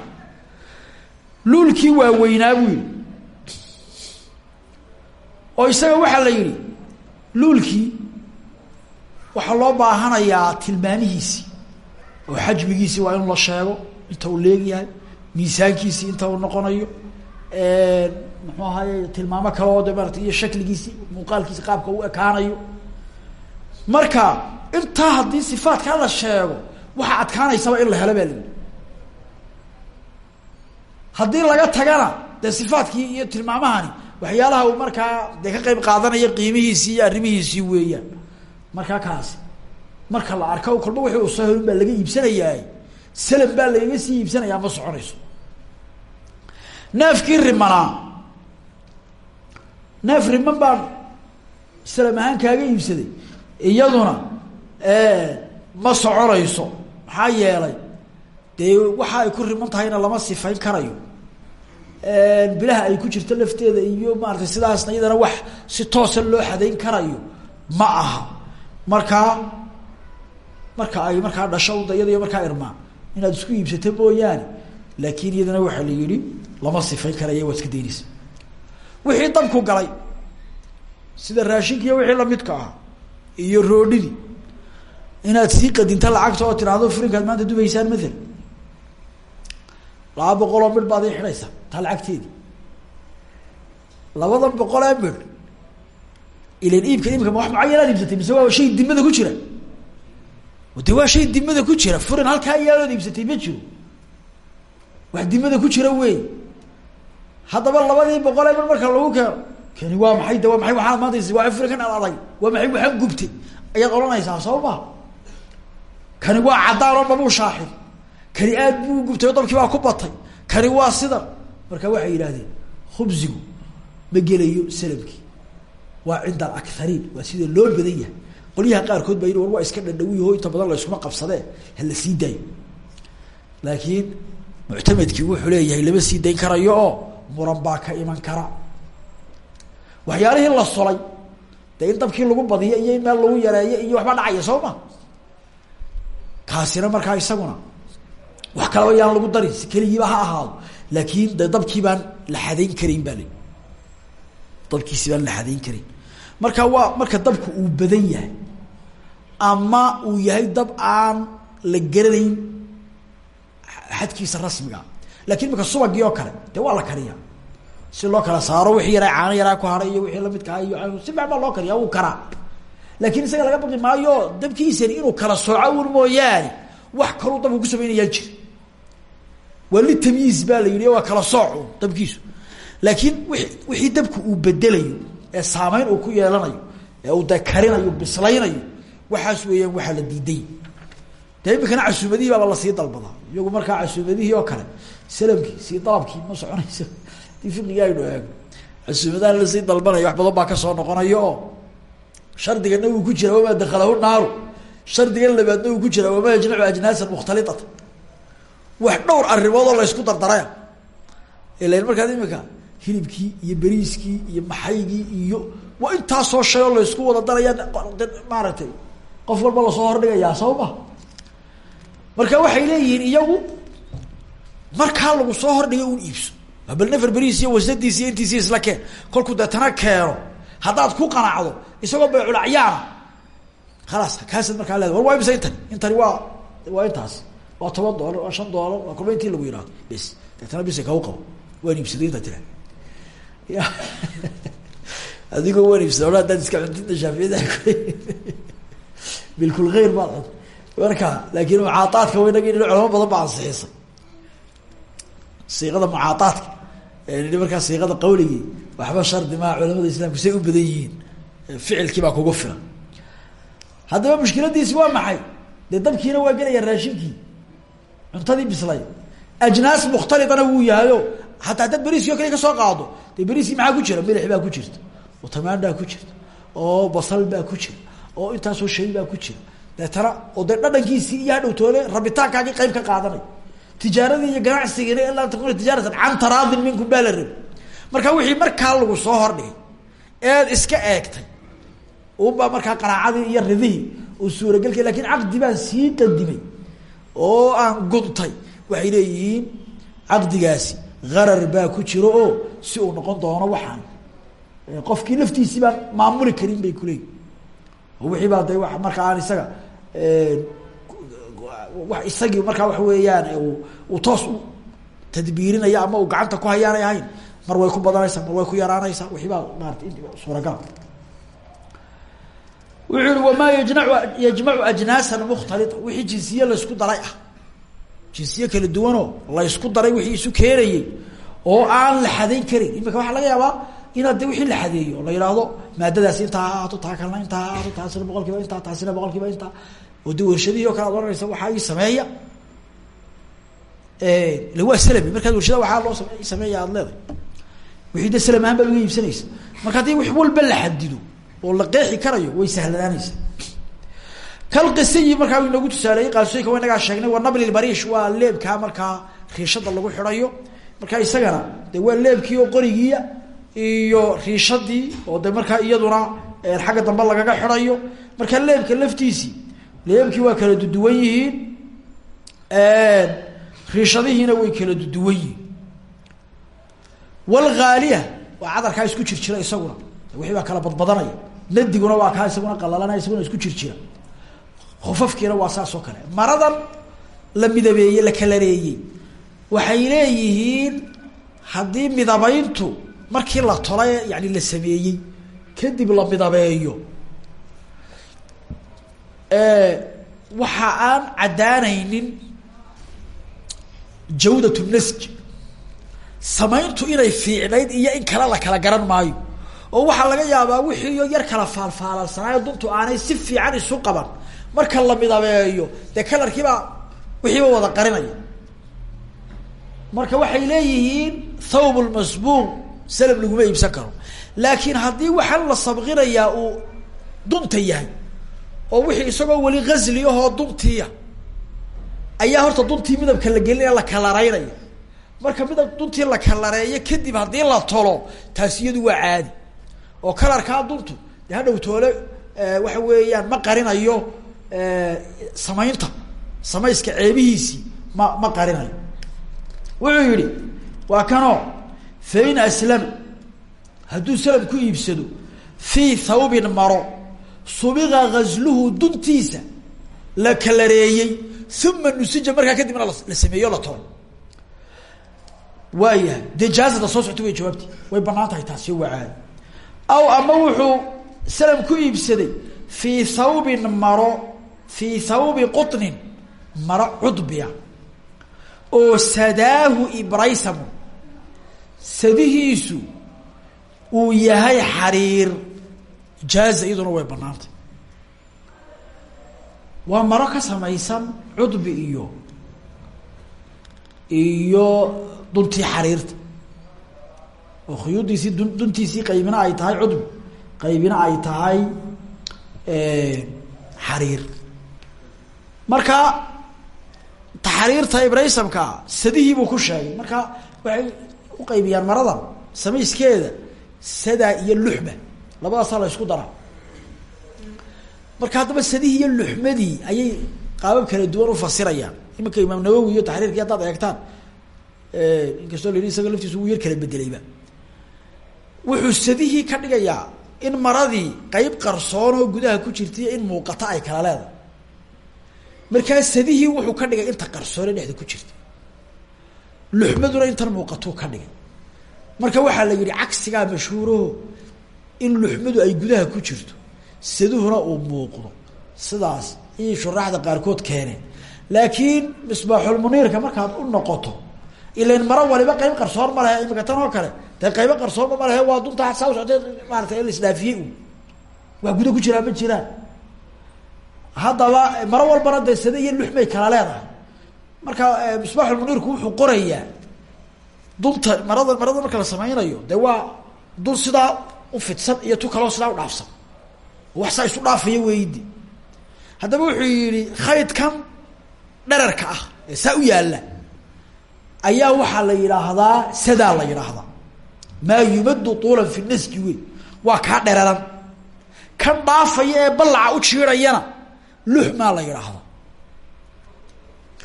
luulkii waaweynaa buu yihi oo isaga waxaa la yihi luulkii waxaa loo baahanayaa tilmaamihiisii oo xajmigiisii waa in la sheego inta uu leegyahay miisaankiisii inta uu noqonayo muxuu ahaye tilmaamo kale oo de maarata iyo shakligiisii muuqaalkiisi qaabka u ekaanayo. Marka intaa haddii sifaatkaa la sheego waxaa adkaanaysaba in la helo baa haddii laga tagana dee sifaatkii iyo tilmaamahani waxyaalaha uu markaa dee ka qeyb qaadanaya qiimihiisii iyo arrimihiisii weeyaan. Markaa kaasi marka la arko kolba wixii soo helin baa laga iibsanayaa salam baa lagaga sii iibsanayaa ma soconayso. Neefkii rimanaa neef riman baan salam ahaan kaaga iibsaday. Iyaduna ma soconayso. Maxaa yeelay dee waxa ay ku riman tahayna lama sifayn karayo. Bilaha ay ku jirto lafteeda iyo maaratay sidaasna iyadana wax si toosa loo xadayn karayo. Ma aha. Markaa marka ay markaa dhasho dayada iyo markaa irmaa inaad isku iibsato mooyaane. Laakiin iyadana waxaa la yihi lama sifayn karaya waa iska daynaysa wixii dabku galay sida raashinkiiyo wixii lamidka ah iyo roodhidii inaad sii qadinta lacagta oo tiraahdo furinkaad maanta dubaysaan maala laba boqol oo midh baad ii xidhaysaa taa lacagteedi. Labada boqol ee midh ilan iibka imika wax mucayanaad iibsatay mise waa shay dimada ku jira de waa shay dimada ku jira. Furin halkaa iyaalood iibsatay ma jiro. Wax dimada ku jira wey. Haddaba labadii boqol ee marka lagu keeno. Kani waa maxay de waa maay waxaad maanta waa furinkan ad adag waa maxay waxaan gubtay? Ayaad odhanaysaa soo ma. Kani waa caddaan oo dhabuu shaaxir. Kani aad buu gubtay oo dabkii ku batay. Kani waa sidan marka waxay yidhahdeen khubsigu ma gelayo salamkii waa cinda alakariin waa sida loo badan yahay qolyaha qaarkood yidhi war waa iska dhadhawiyaho inta badan la iskuma qabsadee hala sii daayo laakiin muctamedkii wuxuu leeyahay lama sii dayn karayo oo muran ka iman kara. Waxyaalihii la solay dee in dabkii lagu badiyo iyo in meel lagu yareeyo iyo waxbaa dhacaya soo ma? Kaasina markaa isaguna wax kalaba yaan lagu darin si keligiiba ha ahaado. Laakiin de dabkii baan la xadayn karin baa dabkiisi baan la xadayn karin. Marka waa marka dabku uu badan yahay ama uu yahay dab aan la garanayn xadkiisa rasmiga. Lakin imika subagii oo kale de waa la kariya si loo kala saaro wixii yaraa caano yaraa ku haray iyo wixii lamidkaa iyo si baa loo kariya wuu karaa. Laakin isaga laga baqi maayo dabkiisani inuu kala sooco un mooyaane wax kaluu dabka ku sameynayaan jir. Waa litamyiiz baa la yidhi waa kala sooc dabkiisu. Laakiin wi wixii dabku uu bedelayo ee saameyn uu ku yeelanayo ee uu de karinayo bislaynayo waxaas weeyaan waxaa la diiday. De imikana casuumadihii baaba la sii dalbadaa iyagu markaa casuumadihii oo kale salamkii sii dalabkii ma soconayso. Dii fiqigii aynu eego casuumadaha la sii dalbanaya wax badan baa ka soo noqonayo. Oo shardigana wuu ku jira wamaa dakalahu naaru. Shardigan labaadna wuu ku jira wamaa yajnacu ajnaasan mukhtaliata wax dhowr arrimood oo laysku dardaraya. Ilan markaad imika hilibkii iyo beriiskii iyo maxaygii iyo waa intaasoo shay oo laysku wada daraya maaragtay qof walba la soo hordhigayaa soo ma marka waxay leeyihiin iyagu markaa lagu soo hordhigay un iibso. Bal nefer beriis iyo wasadiis iyo intiisi isla keen. Kolkuu deetana keeno. Haddaad ku qanacdo isagoo bayculacyaana khalaas kaasaad markaa leeda war waa imisa intani? Intani waa waa intaas. Waa toban doolar waa shan doolar waa intii lagu yihahdo bes deetana bisa kau qabo waan iibsaday intaa tira <laughs> adigoo waan iibsada o haddaad iska cuntinta shaaficiyada <laughs> bilkul khayr baad cun marka laakin mucaaaadka waynagi in culamo badan ba ansixisay siiqada mucaaaadka nii markaa siiqada qawligii waxba shardi maa culamada islaamku say u badan yihiin ficilkii baa kugu filan haddaba mushkiladiisi waa maxay dee dabkiina waa gelaya raashinkii cuntadii bislay ajnaas mukhtalidana wuu yahayo hataa dad beriiskii o kale ka soo qaado dee beriiskii maxaa ku jira milix baa ku jirta oo tamaandhaa ku jirta oo basal baa ku jira oo intaasoo shay baa ku jira. Deetana oo dee dhadhankiisii iyo hadhowtoole rabitaankaagii qayb ka qaadanay. Tijaaradii iyo ganacsigiina ilaa takuna tijaaratan can taraadin minkum baa la marka wixii markaa lagu soo hordhigay eed iska eegtay unbaa markaa qanaacadii iyo ridihii uu suuragelka laakiin caqdi baan sii qadimay oo aan guntay waxay leeyihiin caqdigaasi harar baa ku jiro oo si uu noqon doono waxaan qofkii laftiisii baan maamuli karin bay kuleeyihin oo wixii baa de wa marka aan isaga wa isagii markaa waxa weeyaan uu toos u tadbiirinaya ama uu gacanta ku hayaanay ahayn mar way ku badanaysaa mar way ku yaraanaysaa wixii baa maarata suuragal wuxuu yihi wamaa yajnacu yajmacu ajnaasan mukhtalita wixii jinsiye laysku daray ah. Jinsiye kala duwanoo laysku daray wixii isu keenayey oo aan la xadayn karin. Imika waxaa laga yaabaa inaad de wixii la xadeeyo la yidhaahdo maadadaasi intaa ha ahaato taa kalena intaa ha taasina boqol kiiba intaa taasina boqol kiiba oo de warshadihii o kale ad ohanaysa waxaa ii sameeya. Ila waa salami markaad warshada waxaa loo same sameeya aad leedahay. Wixii de salam ahaan uga iibsanaysa. Marka haddii wax walba la xadido oo la qeexi karayo way sahlanaanaysa. Kalqisiyi markaa u inagu tusaaleeyey qaasooyinka wa inagaa sheegnay waa nabli bariish waa leebkaa markaa riishada lagu xidhayo. Marka isagana de waa leebkii oo iyo riishadii oo de markaa iyaduna xagga dambe lagaga xidhayo marka leebka laftiisii leebkii waa kala duduwan yihiin riishadihiina way kala duduwan yihiin. Walghaaliya waa cadarkaa isku jir jira isaguna. Wixii baa kala badbadanaya nadiguna waa kaa isaguna qalalanaya isaguna isku jir jira waa saas kale. Maradan la midabeeyey la waxay leeyihiin haddii midabayntu markii la tolay yani la sameeyey kadib la midabeeyo. Waxa aan caddaanaynin jawdat nasj. Samayntu inay fiicnayd iyo in kale la kala garan maayo. Oo waxaa laga yaabaa wixiiyo yar kala faalfaalalsanaayo duntu aanay si fiican isu qaban. Marka la midabeeyo dee kalarkiibaa wixiiba wada qarinaya. Marka waxay leeyihiin thawb lmasbuuq salab laguma iibsan karo. Laakiin haddii waxaan la sabqinayaa uu dunta yahay oo wixii isagoo weli ghasli ahoo duntiia ayaa horta duntii midabka la gelinaya la kalaraynaya marka midab duntii la kalareeyo kadib haddii la tolo taas iyadu waa caadi. Oo kalarkaa duntu de hadhow toole waxa weeyaan ma qarinayo samaynta samayska ceebihiisii ma ma qarinayo. Wuxuu yihi waa kanoo fain aslama hadduu salam ku iibsado fii thawbin maro subiqa gazluhu duntiisa la kalareeyey uma nusija markaa kadibna la sameeyo la tolay waayahay dee jaazada soo socta way jawaabti way bannaan tahay taasi waa caadi aw ama wuxuu salam ku iibsaday fii thawbin maro fii sadihiisu uu yahay xariir jaaza iyaduna way banaantay waa maro ka samaysan cudbi iyo iyo duntii xariirta. Oo khuyuudiisii dun duntiisii qaybina ay tahay cudbi qaybina ay tahay xariir. Marka taxriirta ibraysamkaa sadihii buu ku sheegay. Marka waxay u qaybiyaan maradan samayskeeda sadaa iyo luxma. Labadaasaa la isku dara. Marka haddaba sadihii iyo luxmadii ayay qaabab kala duwan ufasirayaan iminka imaam nawowi iyo taxriirkii haddaad eegtaan inkastoo la isaga laftiisu wuu yar kala bedelayba wuxuu sadihii ka dhigayaa in maradii qeyb qarsoon oo gudaha ku jirtaiyo in muuqata ay kala leedahay. Markaa sadihii wuxuu ka dhigay inta qarsoone dhexda ku jirta luxmaduna intan muuqatuu ka dhigay. Marka waxaa la yihi cagsigaa mashhuuraho in luxmadu ay gudaha ku jirto saduhuna uu muuqdo sidaas iyay shuraaxda qaarkood keeneen laakiin misbaaxulmuniirka markaad u noqoto ilan maro waliba qeyb qarsoon ma lehe imika tan oo kale dee qaybo qarsoonba ma lehe waa dunta saa u socotee maarata la isdhaafiyey u. Wax guda ku jiraan ma jiraan. Haddaba maro walbana dee sade iyo luxmay kala leedahay marka misbaaxulmuniirku wuxuu qorayaa dunta marada marada marka la sameynayo dee waa dun sidaa ufidsan iyo tu kaloo sidaa udhaafsan wax saa isu dhaafaya weydi haddaba wuxuu yihi khaydkan dherarka ah ee saa u yaalla ayaa waxaa la yidhaahdaa sadaa la yidhaahdaa. Maa yumadu tuulan fi naski wey waa kaa dheraran kan dhaafaya ee ballaca u jiirayana luxmaa la yidhaahda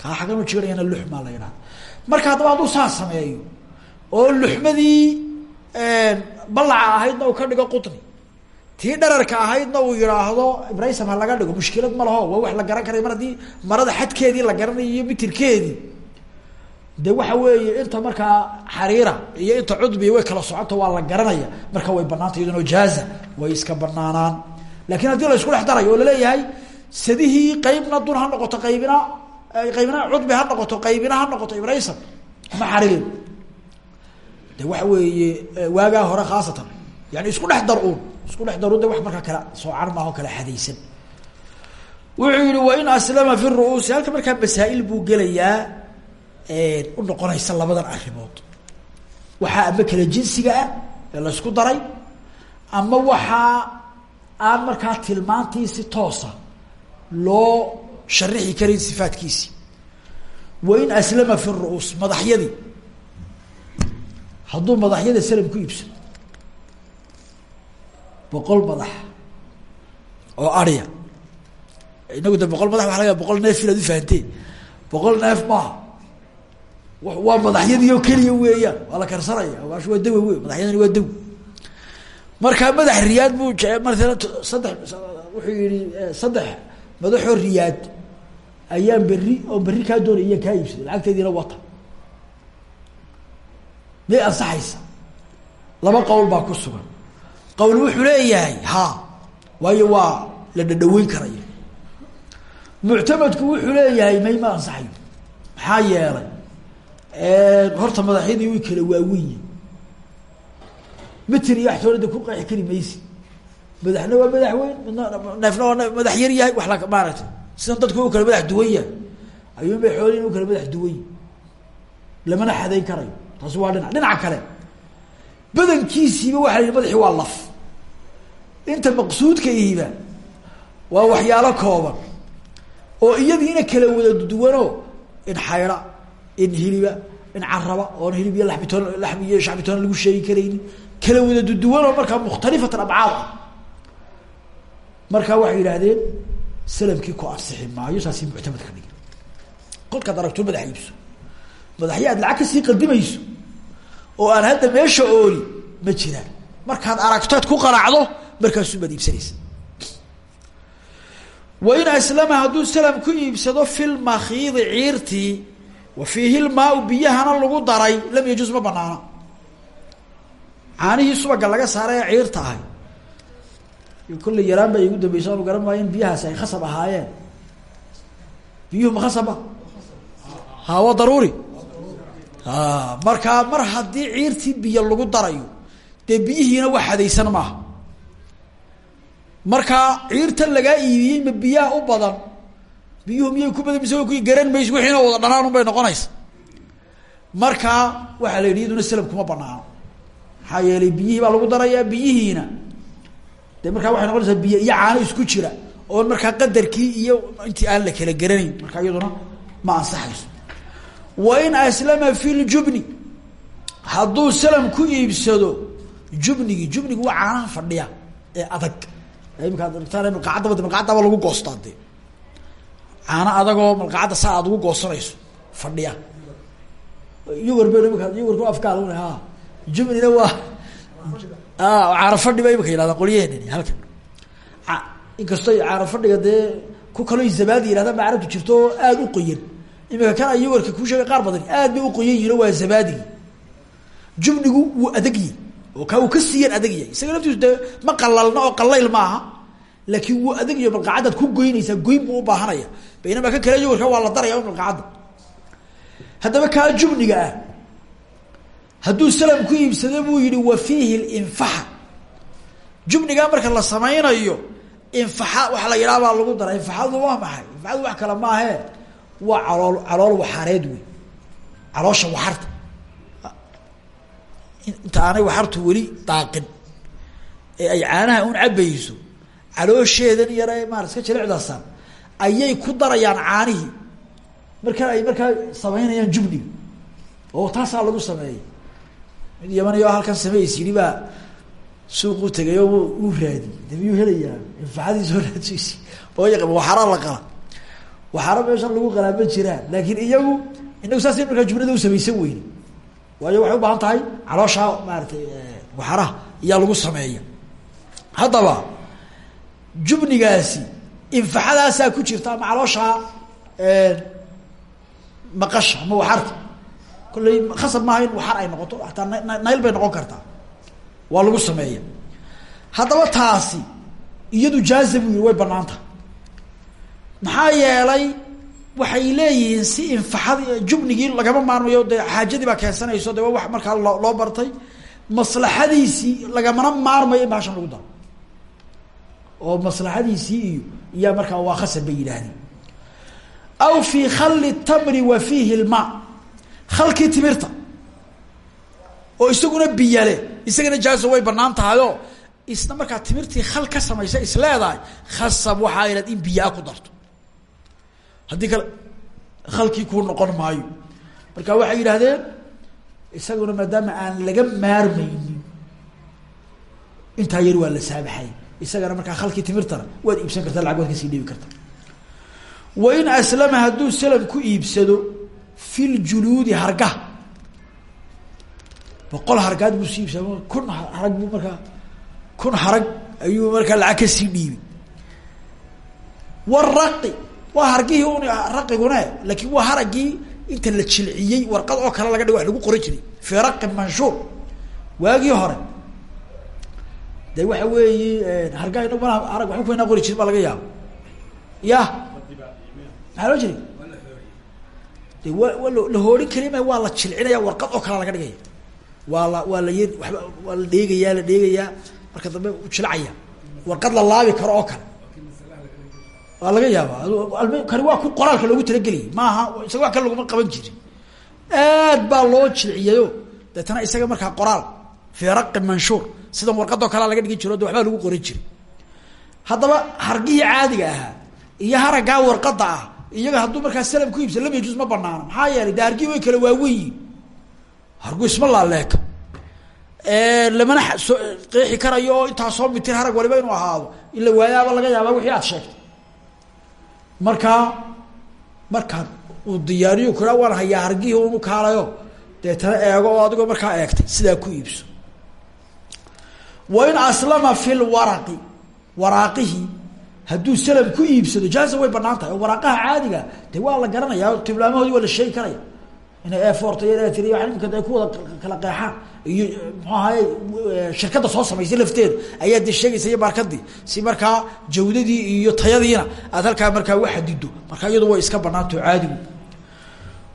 kaa xagan u jiirayana luxmaa la yidhahda marka haddaba hadduu saa sameeyo oo luxmadii ballaca ahaydna uu ka dhigo qutni tii dherarka ahaydna uu yidhaahdo ha laga dhigo mushkilad ma laho waa wax la garan karay mar marada xadkeedii la garanayo mitirkeedii. De waxa weeye inta markaa xariira iyo inta cudbiya way kala socoto waa la garanaya. Marka way banaanta iyaduna jaaza way iska banaanaan laakiin haddii la isku dhex darayo oo la leeyahay sadihii qeybna dun ha noqoto qaybina qaybina cudbi ha noqoto qaybina ha noqoto ibrahim ama xariir de waxa weeye waagaa hore khaasatan yani isku dhex dar uun isku dhex daru de wax markaa kala soocan maaho kala xadaysan. Wuxuu yihi wain aslama fi ru'uusi. Halka markaa masaa-il buu gelayaa u noqonaysa labadan arrimood. Waxaa ama kala jinsiga ah ee la isku daray ama waxaa aan markaa tilmaantii si toosa loo sharixi karin sifaatkiisi wain aslama fi ru'uus madaxyadii hadduu madaxyada salam ku iibsado boqol madax oo arya inagu de boqol madax waa laga boqol neef inaad ufahanteen boqol neef maaha waa madaxyadii oo keliya weeyaan. Waa la karsanaya waash waa dawa wey madaxyadani waa daw markaa madax riyaad buu maala saddex wuxuu yihi saddex madaxoo riyaad ayaan berri oo berri kaa doonay iyaan kaa iibsaday lacagteediina wata miyay ansaxaysa laba qowl baa ku sugan qowl wuxuu leeyahay ha waayo waa la dhadhaweyn karaya muctamadku wuxuu leeyahay may ma ansaxayo maxaa yeelay horta madaxyadii way kala waaweyn mitir iyo waxtoolada ku qeexi kari maysi madaxna waa madax weyn midna neefna waa madax yar yahay wax la maaragtay sidan dadku u kala madax duwan yahay ayuun bay xoolihin u kala madax duwan yahi lamana xadayn karayo. Taasi waa dhinac dhinaca kale. Badankiisiiba waxa la yihi madaxii waa laf. Inta maqsuudka ihiba waa waxyaalo kooban oo iyadiina kala wada duwano in xayra in hiliba in caraba oon hilib iyo labitoon lami iyo shacbitoona lagu sheegi karaynin. Kala wada duduwanoo markaa mukhtalifatan abcaad ah. Markaa waxay yidhaahdeen salamkii ku ansixi maayo saasi muctamad ka dhigi kolkaad aragto madax iibso. Madaxyo aad lacag ka sii qadimayso oo aan hadda meesha ooli ma jiraan. Markaad aragto ad ku qanacdo markaasuu baad iibsanaysa. Wain aslama hadduu salam ku iibsado fi lmakiidi ciirtii wa fiihi lmaau biyahana lagu daray lam yajuz ma banaana caanihii subaga laga saaray ee ciirta ahay kolley yaraan ba igu dambeysa aanu garan maayo in biyahaasi ay khasab ahaayeen. Biyuhu ma khasaba? Ha waa daruuri markaa mar haddii ciirtii biyo lagu darayo dee biyihiina wax hadaysan maaha. Markaa ciirtan lagaa iibiyey ma biyaha u badan biyuhu miyay ku badan mise ku garan mayso wixiina wada dhanaanun bay noqonaysa. Markaa waxaa la yidhi iyaduna salam kuma banaano maxaa yeelay biyihii baa lagu darayaa biyihiina de markaa waxay noqonaysaa biyo iyo caano isku jira oon markaa qadarkii iyo intii aan la kala garanayn. Markaa iyaduna ma ansaxayso. Wain aslama fi ljubni hadduu salam ku iibsado jubnigi jubnigi waa caanaha fadhiya ee adag. Wada malqacadaba lagu goostaa dee. Caano adagoo malqacadda saa aad ugu goosanayso fadhiya. Yuwarbe imika yuwarku afkaal ha jubnina waa caano fadhi ba imika yihahdaa qolyaheeni halkan. Inkastoo caano fadhiga dee ku kaloo zabaadi yihahda ma carabtu jirto oo u qoyan. Imika kan ay yuwarka kuu sheegay qaar badan aad bay u qoyan yihiin waa zabaadigi. Jubnigu wuu adagyi oo kaa uu ka siiyan adagyahay. Isaga laftiisu dee ma qalalna oo qalayl maaha laakiin wuu adagyaho malqacadaad ku goynaysaa goyn buu ubaahanaya baynamaa ka kale yuwarka waa la daraya malqacadda. Haddaba kaa jubniga ah hadduu salam ku iibsado buu yihi wa fiihi linfaxa jubnigaa marka la samaynayo infaxa waxa la yidhaha lagu dara infaxadu waa maxay? Infaxadu wax kale maahe waa calool calool waxareed wey caloosha waxarta inta aanay waxartu weli daaqin. Ee ay caanaha un cabayso caloosheedan yare maara iska jilicdaasaan ayay ku darayaan caanihii. Markaa ay markaa samaynayaan jubniga. Oo taasaa lagu sameeyay mid yamaniyo halkan sameys yidhi baa suuqu tegay oo uu raadi. De miyuu helayaa? Infaxadii soo <laughs> raadsiisi oo yaqab waxaara la qala. Waxaara meeshan lagu qalaa ma jiraan laakiin iyagu inagu saasay markaa jubnada u samaysan weyne waayo waxay u baahan tahay calooshaa maaratay waxaraha iyaa lagu sameeya haddaba jubnigaasi infaxadaasaa ku jirta ama calooshaa maqasha ama waxarta kolley khasab maaha in waxar ay noqoto. Hataa nayl bay noqon kartaa. Waa lagu sameeya haddaba taasi iyadu jaaza buu yihi way bannaan tahay maxaa yeelay waxay leeyihiin si infaxad jubnigii lagama maarmayo dee xaajadii baa keensanayso de wax markaa loo loo bartay. Maslaxadiisii lagamana maarmayo in bahashan lagu daro. Oo maslaxadiisii iyo iyaa markaa waa khasab bay yidhaahdeen. Aw fii khali tamri wa fiihi lma khalkii timirta. Oo isaguna biyale isagana jaaso way banaan tahayo isna markaa timirtii khal ka samaysa is leedahay khasab waxaa inaad in biyaa ku darto. Haddii kale khalkii kuu noqon maayo. Marka waxay yidhaahdeen isaguna maadaama aan laga maarmaynin intaa yar waa la saabaxay. Isagana markaa khalkii timirtana waad iibsan kartaa lacag waad ka sii dheebi kartaa. Wain aslama hadduu salam ku iibsado fi ljuluudi hargaha boqol hargaad buu si iibsada kun harag buu markaa kun harag ayuu markaa lacag ka sii dhiibi waraqi waa hargihii un raqigune laakiin waa haraggii inta la jilciyey warqad oo kale laga dhig wax lagu qoran jiray. Fii raqin manshuur. Waagii hore. De waxa weeyi hargaha inag ma harag waxba kuenaa qori jirin baa laga yaaba ya maxaa loo jiri de waa la hoorin kari waa la jilcinaya warqad oo kale laga dhigaya waa la waa la y waba waa la dheegayaa la dheegayaa marka dambe jilcaya. Warqad la laabi karo oo kale. Waa laga yaaba kani waa ku qoraalka loogu talageliyay. Maaha isaga wax kale laguma qaban jirin. Aad baa loo jilciyayo. Deetana isaga markaa qoraal fii raqin manshuur sidan warqadoo kalea laga dhigi jiro de lagu qoran jiray haddaba hargihii caadiga ahaa iyo haraggaa warqada ah iyaga hadduu markaa salam ku iibsa lam yajuus ma banaana maxaa yeelay de hargihii way kala waaweyn hargu isma laaleeka. Lamana qeexi karayo oo intaasoo mitir harag waliba inuu ahaado. In la waayaaba laga yaaba wixii aad sheegtay. Marka markaan uu diyaariyo kura waan hayaa hargihii unu kaalayo. Deetana eego oo adigoo markaa eegtay sidaa ku iibso. Wain aslama fi lwaraqi waraaqihii hadduu salam ku iibsado jaaza way bannaan tahay. Oo waraaqaha caadiga de waa la garanayaa tilmaamahoodii waa la sheegi karaya inay efort iyo tiri imika ay ku wada kala qeexaan. Iyo mxuu ahaye shirkadda soo samaysay lafteeda ayaa de sheegaysa iyo markadii. Si markaa jawdadii iyo tayadiina aad halkaa markaa uxadido markaa iyadu way iska banaanto caadigu.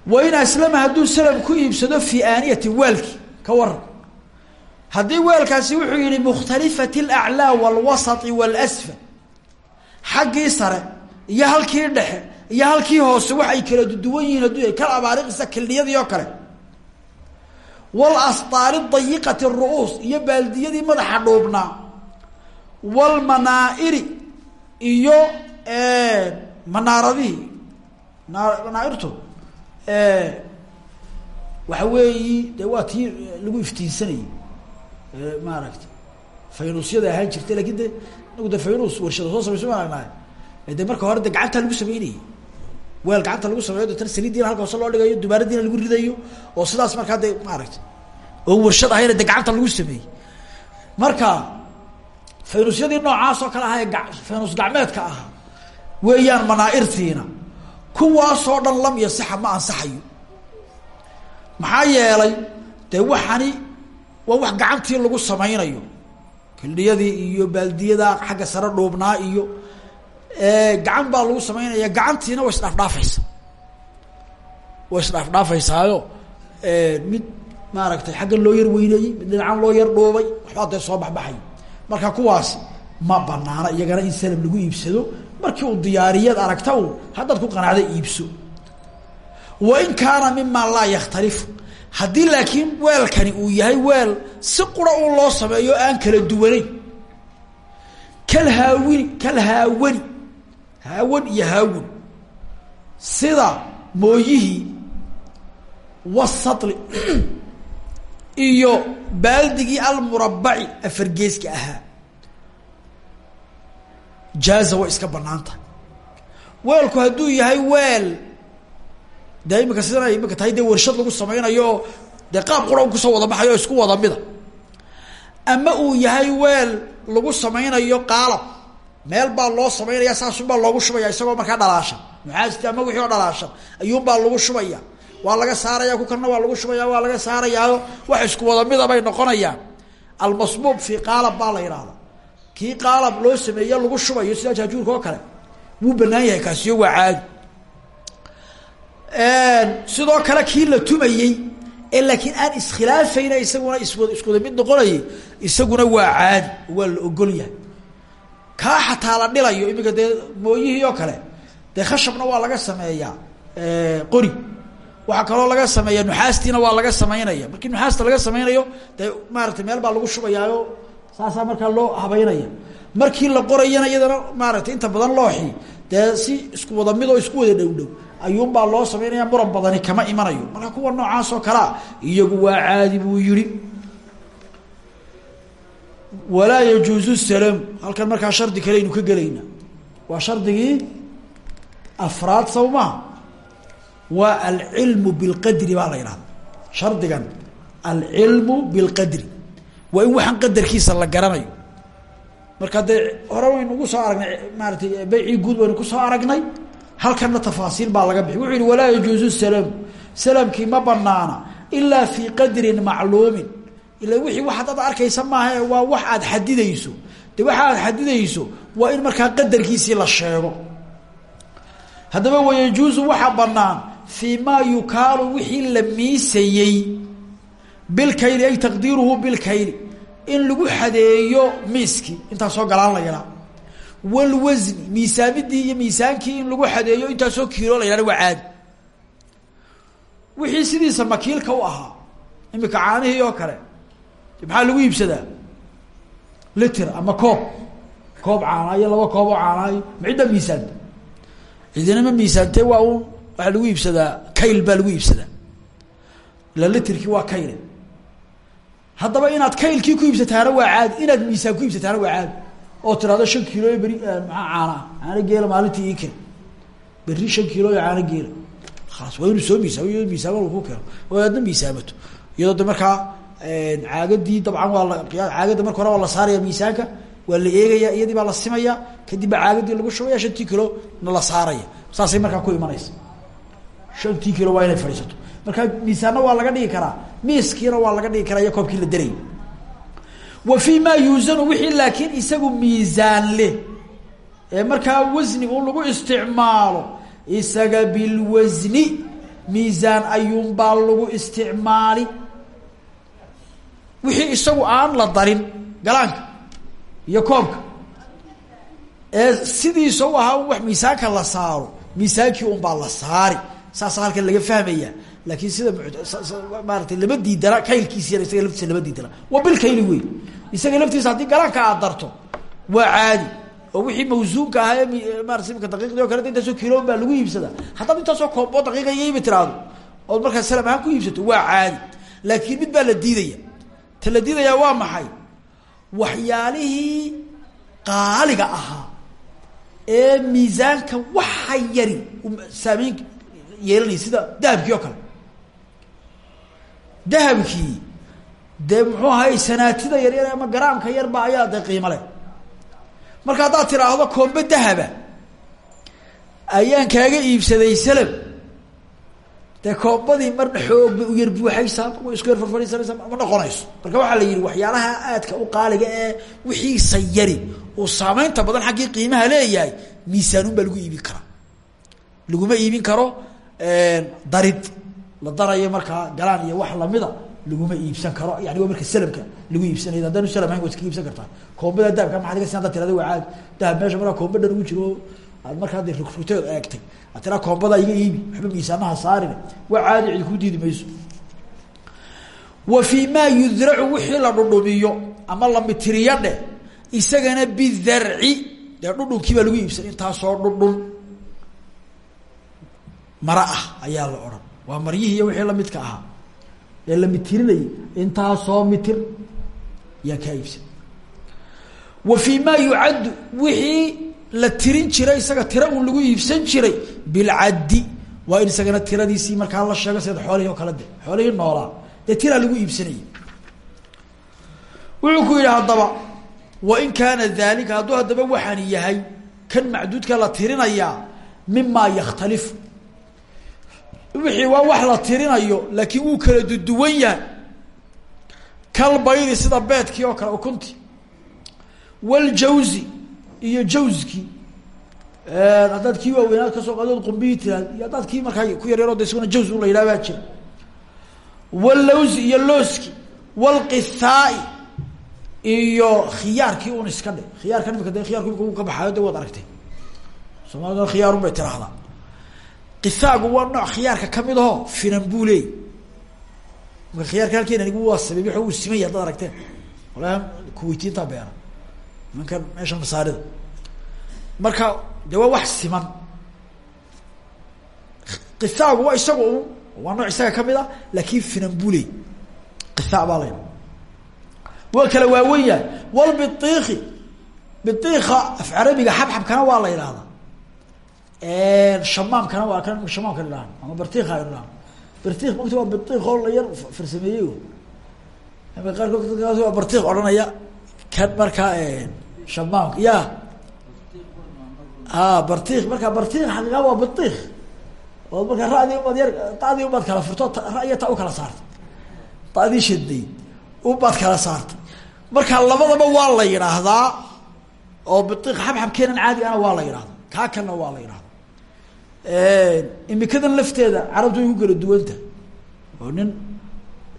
Wain aslama hadduu salam ku iibsado fi aaniyati waalki ka waran haddii weelkaasi wuxuu yihi mukhtalifat alaclaa walwasai walasfal xaggii sare iyo halkii dhexe iyo halkii hoose waxay kala duwan yihiin hadduu kal abaariqisa kildhiyadii oo kale. Walasdaari dayiqati ru'uus iyo baaldiyadii madaxa dhuubnaa walmanaairi iyo manaaradihii manaairtu waxa weeyi de waa tii lagu iftiinsanayay. Maaragta faynuusyada ahaan jirtay laakiin de inagu de faynus warshada soo samayso ma aragnaay de marka hore de gacantaa lagu sameynayay weel gacanta lagu sameeyo deetana saliidiina halka hoose loo dhigayo dubaaradiina lagu ridayo oo sidaas markaa de maaragta oo warshad ahayna de gacanta lagu sameeyey. Marka faynuusyadii noocaas oo kale ahaa ee ga faynus gacmeedka ahaa weeyaan manaairtiina kuwaasoo dhan lam yasixa ma ansaxayo. Maxaa yeelay dee waxani waa wax gacantii lagu samaynayo kildhiyadii iyo baaldiyada xagga sare dhuubnaa iyo gacan baa lagu samaynaya gacantiina way isdhaafdhaafaysa way isdhaafdhaafaysaayo mid maaragtay xaggan loo yar weyneeyey mid dhinacan loo yar dhuubay waxbaa dee soo baxbaxay. Marka kuwaasi ma banaana iyagana in salam lagu iibsado. Markii uu diyaariyad aragta u haddaad ku qanacda iibso. Wain kaana mima laa yakhtalifu haddii laakiin weelkani uu yahay weel si qura uu loo sameeyo aan kala duwanayn. Kalhaawini kalhaawani haawan iyo haawin sida mooyihii wasadli iyo baaldigii almurabaci afargeeska ahaa. Jaaza way iska banaanta weelku hadduu yahay weel dee imika sidan ay imika tahay dee warshad lagu sameynayo oo dee qaab qura ku soo wada baxayo isku wada mida. Ama uu yahay weel lagu sameynayo qaalab. Meel baa loo samaynaya saasunbaa loogu shubaya isagoo markaa dhalaashan. Muxaasti ama wixii oo dhalaashan ayuunbaa lagu shubaya. Waa laga saaraya ku kalna waa lagu shubaya waa laga saarayaayo wax isku wada mida bay noqonayaan. Almasbuub fi qaalab baa la yidhaahda kii qaalab loo sameeye lagu shubayo sida jaajuurka oo kale wuu banaan yahay kaasiyo waa caadi sidoo kale kii la tumayey ee laakiin aan iskhilaafayna isaguna iswad iskuda mid noqonayay isaguna waa caadi waa la ogol yahay. Kaa xataa la dhilayo iminka dee mooyihii oo kale dee khashabna waa laga sameeyaa qori. Waxaa kaloo laga sameeya nuxaastiina waa laga samaynaya. Markii nuxaasta laga samaynayo dee maaratay meel baa lagu shubayaayo saasaa markaa loo habeynaya markii la qorayana iyadana maaratay inta badan looxi dee si isku wada mid oo isku wada dhow dhow ayuunbaa loo samaynaya muran badani kama imanayo. Marka kuwa noocaas oo kalea iyagu waa caadi buu yihi walaa yajuuzu salaam halkan markaa shardi kale aynu ka gelayna. Waa shardigii afraad saw maha waa alcilmu bilqadri baa la yidhahda shardigan alcilmu bilqadri. Waa in waxaan qadarkiisa la garanayo. Marka dee hore waynugu soo aragnay maaratay beycii guud waynu ku soo aragnay halkanna tafaasiil baa laga bixi. Wuxuu yihi walaa yajuuzu salaamu salaamkii ma banaana ilaa fii qadrin macluumin. Ila wixii wax dad arkaysa maaha waa wax aad xadidayso. De waxa aad xadidayso waa in markaa qadarkiisii la sheego. Haddaba wayajuuzu waxaa banaan fii maa yukaalu wixii la miisayey bilkayli ay taqdiiruhu bilkayli in lagu xadeeyo miiskii. Intaasoo galaan la yidhaa walwasni miisaamidii iyo miisaankii in lagu xadeeyo intaasoo kiilo la yidhahna waa caadi wixii sidiisa makiilka u ahaa imika caanihii oo kale maxaa lagu iibsadaa? Liter ama koob. Koob caanaayo laba koob oo caanaayo ma cidda miisaanta. Cidinama miisaante waa un waxaa lagu iibsadaa kayl baa lagu iibsadaa. Ila literkii waa kayle. Haddaba inaad kaylkii ku iibsataana waa caadi inaad miisaan ku iibsataana waa caadi oo tirahdo shan kiilo beri maxaa caana? Caana geela maalintii ii ken berri shan kiilo oo caano geela. Khalaas waa soo miisaamo iyadoo miisaamo ku keeno oo aadna miisaamato iyadoo de markaa caagadii dabcan waa la caagadda marka hore waa la saaraya miisaanka waa la eegaya iyadii baa la simaya kadib caagadii lagu shubaya shantii kilo na la saaraya. Saasay markaa ku imanaysa. Shantii kilo waa inay fadhiisato. Markaa miisaanna waa laga dhigi karaa. Miiskiina waa laga dhigi karaa iyo koobkii la daray wa fii ma yuusanu wixii laakiin isagu miisaan leh. Ee markaa wasni un lagu isticmaalo isaga bilwasni miisaan ayuunbaa lagu isticmaali. Wixii isagu aan la darin galaanka iyo koobka. Ee sidiisa u ahaa un wax miisaanka la saaro miisaankii un baa la saari. Saasa halkan laga fahmaya laakiin sida maaratay lama diidana kaylkiisi isaga laftiisa lama diidana waa bilkayli wey isaga laftiisa haddii galaanka aad darto waa caadi. Oo wixii mawsuunka ahaa ee maarata daqiiqdii o kale intaasoo kiloon baa lagu iibsadaa. Haddaad intaasoo kooboo daqiiqa iyayba tiraahdo ood markaa salam ku iibsato waa caadi. Laakiin mid baa la diidaya. Ta la diidayaa waa maxay? Waxyaalihii qaaliga ahaa ee miisaanka waxa yari saameyn yeelanaya sida dahabkii oo kale dahabkii. Dee muxuu ahay sanaatida yaryar ama garaamka yarba ayaa dee qiimo leh. Marka haddaad tiraahdo koombe dahaba ayaan kaaga iibsaday salam dee koombadii marna xoog bay u yar buuxaysaa way isku yar farfadhiisanaysaa ma noqonayso. Marka waxaa la yihi waxyaalaha aadka u qaaliga ee wixiisa yari uu saameynta badan xaggii qiimaha leeyahay miisaanun baa lagu iibin karaa. Laguma iibin karo darid la darayo markaa galaan iyo wax lamida laguma iibsan karo. Yani waa marka salamka lagu iibsanay haddaanu salam ahayn iska iibsan kartaa. Koombada dahabka maxaad iga sin tirada waa caadi dahab meesha markaa koomba dhan ugu jiro. Aad markaa de rugrugteed eegtay. Ad tiraa iga iibi. Waxba miisaanaha saarine waa caadi cid ku diidi wa fii maa yudracu wixii la dhudhumiyo ama la mitiriyo dheh isagana bidarci dee dhudhunkii baa lagu iibsan. Intaasoo dhudhun mara ah ayaa la odhan waa maryihii iyo wixii lamidka ahaa. Ee la mitirinayay. Intaasoo mitir yaa kaa iibsan. Wa fii maa yucaddu wixii la tirin jiray isaga tira un lagu iibsan jiray bilcaddi waa in isagana tiradiisii markaa la sheego sida xoolihii oo kale de. Xoolihii noolaa. Dee tiraa lagu iibsanayay. Wuxuu ku yidhi haddaba wain kaana dalika hadduu haddaba waxaan yahay kan macduudka la tirinayaa mimaa yakhtalifu wixii waa wax la tirinayo laakiin wuu kala duduwan yahay. Kalbaydi sida beedkii oo kale ukunti waljawzi iyo jawzkii haddaad kii waaweynaad ka soo qadood qumbihii tiraad iyo haddaad kii markaa ku yaryaroo de isaguna jawz un la yidhaha baa jira wallawsi iyo looski walqithaai iyo khiyaarkii un iska dhe khiyaarka imika de khiyarku imika ka baxaayo de waad aragtay. Soomaalida khiyaarun bay tiraahdaa qithaagu waa nooc khiyaarka ka mid aho finan buu leey marka khiyaarka halkeena anigu waa sabab waxa uu simaya haddaad aragteen walahi kuweytiintaa beera nimankan meesha masaarida. Marka de waa wax siman. Qithaagu waa isaga waa nooc isaga ka mid a laakin finan buu leey la waa kala waawen yahay. Walbiiiki biiika af carabiga xabxabkana waa la yidhahdaa shamaamkana waa kan shamaamka idhahan ama bartika aynu dhahan bartik mata waa biik oo la yar farsameeyey ama qaarkood dadkaas waa bartik odhanaya. Kan markaa shamaamka ya. A bartik marka bartik xaqiiqa waa biik ood markaa radii yar dadii ubaad kala furto ra iyo ta u kala saartay dadii shaday ubaad kala saartay marka labadaba waa la yidhaahdaa oo biiq xabxabkeenan caadi ana waa la yidhahdaa kaa kanna waa la yidhahdaa imikadan lafteeda carabtu way ku kala duwanta. Oo nin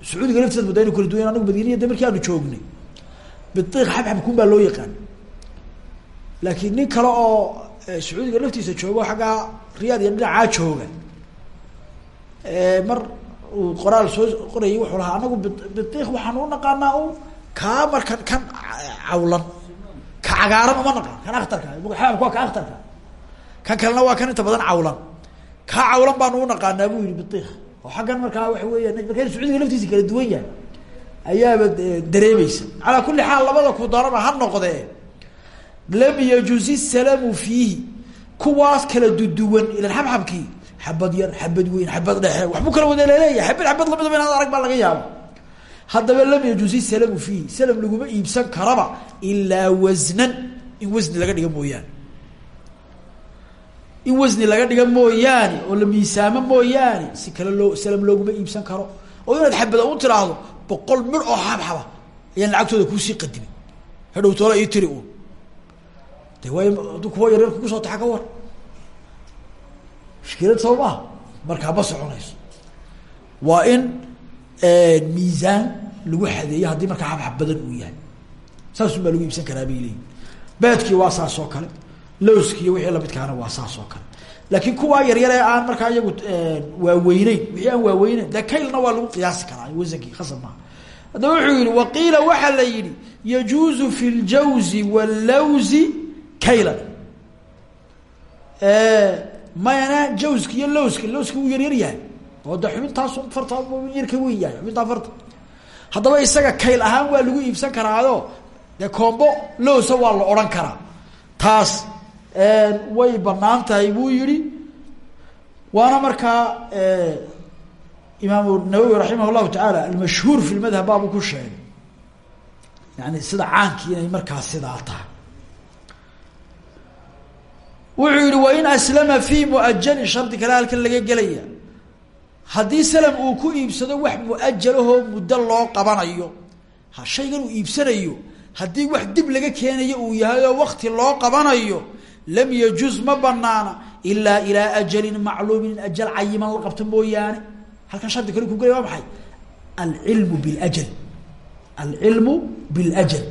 sacuudiga lafteeda mudda inu kala duwan anagu madiiniya de aanu joognay. Biiq xabxabkun baa loo yaqaan. Laakiin nin kale oo sacuudiga laftiisa joogo xaggaa riyaad iyo dhinacaa jooga mar uu qoraal soo qorayay wuxuu lahaa anagu biiq waxaan u naqaanaa un kaa markan kan cawlan ka cagaaran uma naqaan kan aktarka xababka waa ka aktarka kan kalena waa kan inta badan cawlan. Kaa cawlan baanu u naqaanaa buu yihi biiq oo xaggan markaa waxa weya marka sacuudiga laftiisa kala duwan yahay. Ayaaba dareemeysa calaa kuli xaal labada ku darana ha noqdee. Lam yajuzi salamu fiihi. Kuwaas kala duduwan ilan xabxabkii. Xabad yar xabad weyn xabad dhexe. Waxbuu kala wada la leeyahay xabad xabad lamidaba inaad arag baa laga yaaba haddaba lam yajuusi salamu fiihi. Salam laguma iibsan karaba ilaa wasnan in wasni laga dhiga mooyaane in wasni laga dhiga mooyaane oo la miisaamo mooyaane si kale loo salam looguma iibsan karo. Oo inaad xabada u tiraahdo boqol mir oo xabxaba ayaan lacagtooda kuusii qadimin hadhow toola ii tiri uun. De waay hadduu kuwa yaryar kugu soo taxa ka war. Mushkilad soo maha markaa ma soconayso. Waa in miisaan lagu xadeeyo haddii markaa xabxab badan uu yahay. Saasun baa lagu iibsan karaa bay leeyihiin beedkii waa saas oo kale lowskiiyo wixii lamidkaana waa saas oo kale. Laakiin kuwaa yaryar ee aan markaa iyagu waaweyneyn wixii aan waaweyneyn dee kaylna waa lagu qiyaasi karaa wasankii khasab maaha. Wuxuu yihi waqiila waxaa la yidhi yajuuzu fi ljawzi wallawzi kaylan. Mayana jawska iyo lowska lowska wuu yaryar yahay. Oo de xubintaasu farta yarka weyn yahay xubintaa farta. Haddaba isaga kayl ahaan waa lagu iibsan karaayo dee koombo lowsa waa la odhan karaa. Taas way bannaan tahay buu yihi waana markaa imaamu nawowi raximah llahu tacaala almashhuur fi lmadhab baabu ku sheegay. Yani sida caankii inay markaa sidaa tahay. Wuxuu yihi wain aslama fi muajalin shardi kale halkan laga gelaya. Haddii salam uu ku iibsado wax muajalahoo muddo loo qabanayo ha shaygan uu iibsanayo. Haddii wax dib laga keenayo uu yahay oo wakti loo qabanayo lam yajuz ma banaana ilaa ilaa ajalin macluumin in ajal cayiman la qabto mooyaane. Halkan shardi kale ku gelaya waa maxay? Alcilmu biljal alcilmu biljal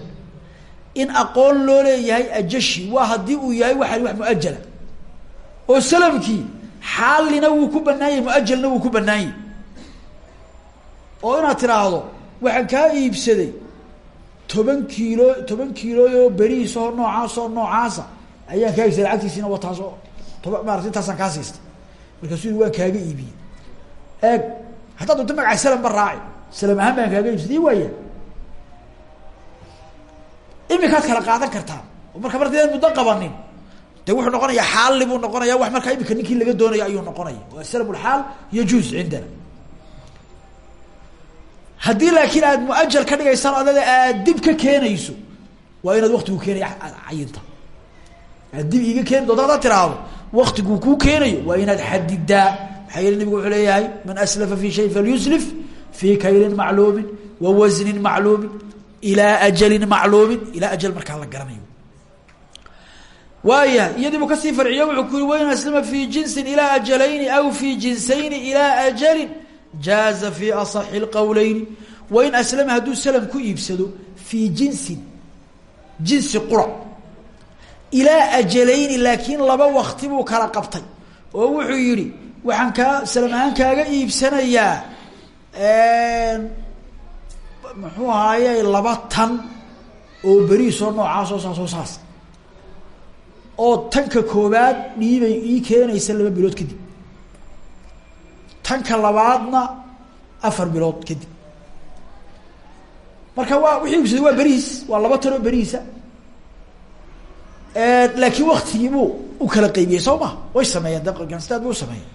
in aqoon loo leeyahay ajashi waa haddii uu yahay waa wax muajala oo salamkii xaalina wuu ku banaanyay muajalna wuu ku banaanyay oo inaad tiraahdo waxaan kaa iibsaday toban kiilo toban kiiloooo berihiis oo noocaas oo noocaasa ayaan kaa iibsaday lacagtiisiina waa taas oo toba maarata intaasaan kaa siistay markaasuu waan kaaga iibiyey eeg haddaad doonto magaca salam ba raaci salam ahaan baan kaaga iibsaday waaya imikaad kala qaadan kartaan. Oo marka martidaan muddo qabanin de wuxuu noqonayaa xaalli buu noqonaya wax markaa imika ninkii laga doonaya ayuu noqonaya waa salamulxaal yajuuz cindana. Haddii laakiin aad muajal ka dhigaysaan adada aad dib ka keenayso waa inaad waktigu keenaya cayinta aad dib iiga keeni doonto hadaad tiraahdo. Waktiguu kuu keenayo waa inaad xadidaa maxaa yeele nabigu wuxuu leeyahay man aslafa fi shayin falyuslif fi kaylin macluumin wa wasnin macluumin ilaa ajalin macluumin. Ilaa ajal markaa la garanayo. Waayahay iyadiibu ka sii farciyo wuxuu ku yiri wain aslama fi jinsin ilaa ajalayni aw fi jinsayni ilaa ajalin jaaza fi asaxi lqowleyni wain aslama hadduu salam ku iibsado fii jinsin jinsi qura ilaa ajalayni laakiin laba wakti buu kala qabtay. Oo wuxuu yihi waxaan kaa salam ahaan kaaga iibsanayaa muxuu ahaaye laba tan oo beriisoo noocaasoo saasoo saas oo tanka koobaad dhiibay ii keenaysa laba bilood kadib tanka labaadna afar bilood kadib marka waa wixii iibsaday waa beriis waa laba tan oo beriisa laakiin waktigiibuu u kala qaybiyey soo way sameeyeen de ganstaad bay u sameeyeen.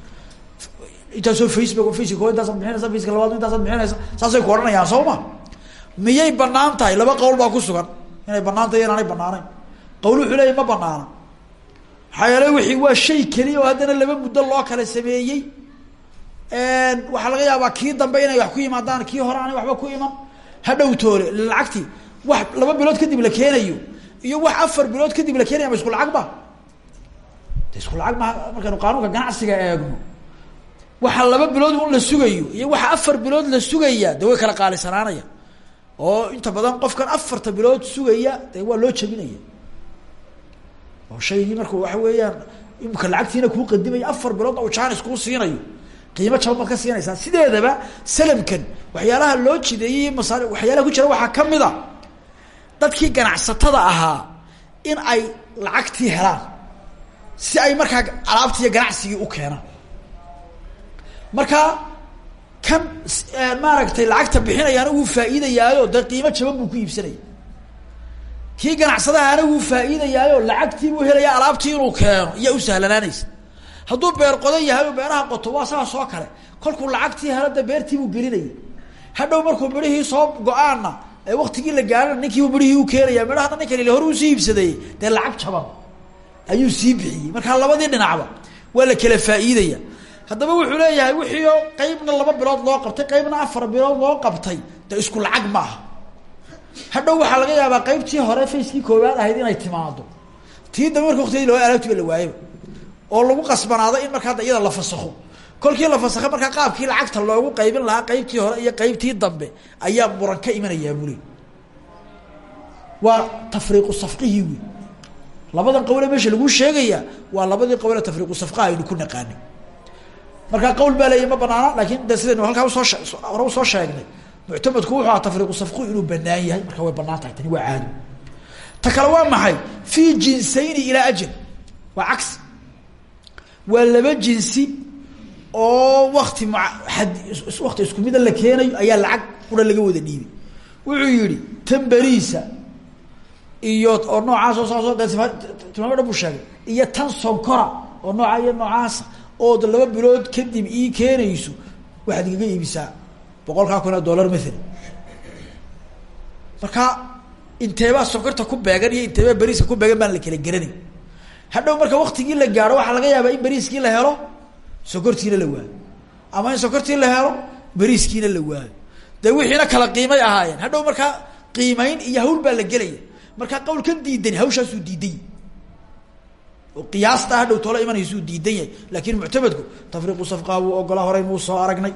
Intaasoo facebook facebook intaasaad bixinaysa facebook labaad intaasaad bixinaysa saasay ku odhanayaan miyay bannaan tahay? Laba qowl baa ku sugan. Inay bannaan tahay inaanay banaanayn leeyahy ma banaana maxaa wixii waa shay keliya oo haddana laba muddo loo kala sameeyey. Waxaa laga yaabaa kii dambe inay wax ku yimaadaan kii hore aanay waxba ku iman. Hadhow toole lacagtii wax laba bilood kadib la keenayo iyo wax afar bilood kadib la keenaya ma isku lacag ba? Isku lacag maha markaynu qaanuunka ganacsiga eegno. Waxa laba bilood un la sugayo iyo waxa afar bilood la sugaya de way kala qaalisanaanaya. Oo inta badan qofkan afarta bilood sugaya de waa loo jabinaya oo shaygii markuu waxa weeyaan imika lacagtiina kuu qadimaya afar biloodna uu jaanis kuu siinayo. Qiimo jaban ka siinaysaa sideedaba salamkan waxyaalaha loo jideeyey masaari waxyaalaha ku jira waxaa ka mid a dadkii ganacsatada ahaa in ay lacagtii helaan si ay markaa alaabtiiyo ganacsigii u keenaan. Marka kan maaragtay lacagta bixinayaana wuu faa'iidayaayo dee qiimo jaban buu ku iibsanaya kii ganacsadahaana wuu faa'iidayaayo lacagtii buu helayaa alaabtii inuu keeno iyaa u sahlanaanaysa. Hadduu beer qodan yahay oo beeraha qoto waa saas oo kale. Kolkuu lacagtii helo de beertii buu gelinaya hadhow markuu midhihii soo go'aanna waktigii la gaarana ninkiibu midhihii u keenaya midhahana ninkan ile hore u sii iibsadeeyey dee lacag jaban. Ayuu sii bixiyey. Markaa labadii dhinacba waa la kala faa'iidaya. Haddaba wuxuu leeyahay wixiio qeybna laba bilood loo qabtay qeybna afar bilood loo qabtay. De isku lacag maaha hadhow waxaa laga yaabaa qeybtii hore facekii koowaad ahayd inay timaado. Tii dambe marka waktiyadii loo alaabtiba la waayaba oo lagu qasbanaado in markaa da iyada la fasakho kolkii la fasakhay markaa qaabkii lacagta loogu qaybin lahaa qeybtii hore iyo qeybtii dambe ayaa muran ka imanayaa bule waa tafriiqu safqihii wey labadan qawle meesha lagu sheegayaa waa labadii qawle tafriiqu safqaha aynu ku naqaanay markaa qawl baa leeyahy ma banaana laakin de sidaynu halkaa u soo hore u soo sheegnay. Muctamadku wuxuu aha tafriiqu safqu inuu banaan yahay. Marka way bannaan tahay tani waa caadi. Ta kale waa maxay? Fii jinsayni ilaa ajal. Waa cagsi waa laba jinsi oo wakti ma wakti isku mida la keenayo ayaa lacag qura laga wada dhiibay wuxuu yihi tan beriisa iyo oo noocaas oo saasoo de tilmaamo dhan sheegay. Iyo tan sonkora oo nooca iyo noocaasa ood laba bilood kadib ii keenayso waxaad igaga iibisaa boqolkaa kun oo dollar maala marka inteebaa sonkorta ku beegan iyo inteebaa beriiska ku beegan baan la kala garanay hadhow marka waktigii la gaaro waxaa laga yaabaa in beriiskii la helo sonkortiina la waayo ama in sonkortii la helo beriiskiina la waayo dee wixiina kala qiimay ahaayeen. Hadhow markaa qiimayn iyo hawl baa la gelaya markaa qawlkan diidani hawshaasuu diidan yahy oo qiyaasta hadhow toola imanaysuu diidan yahay. Laakin muctamadku tafriiqu safqaa wuu ogolaa horeyn wuu soo aragnay.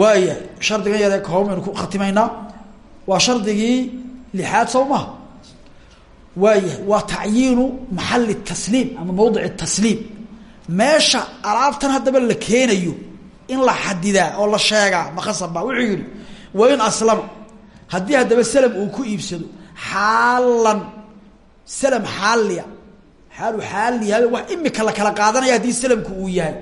Waaya shardigan yaree kooban ku khatimaynaa waa shardigii lixaad sow maha waayahay waa tacyiinu maxali tasliim ama mawdic tasliim meesha alaabtan haddaba la keenayo in la xadidaa oo la sheegaa makasabba wuxuu yihi wain aslama haddii haddaba salam uu ku iibsado xaalan salam xaaliya xaalu xaali yahay wax imika la kala qaadanaya haddii salamku uu yahay.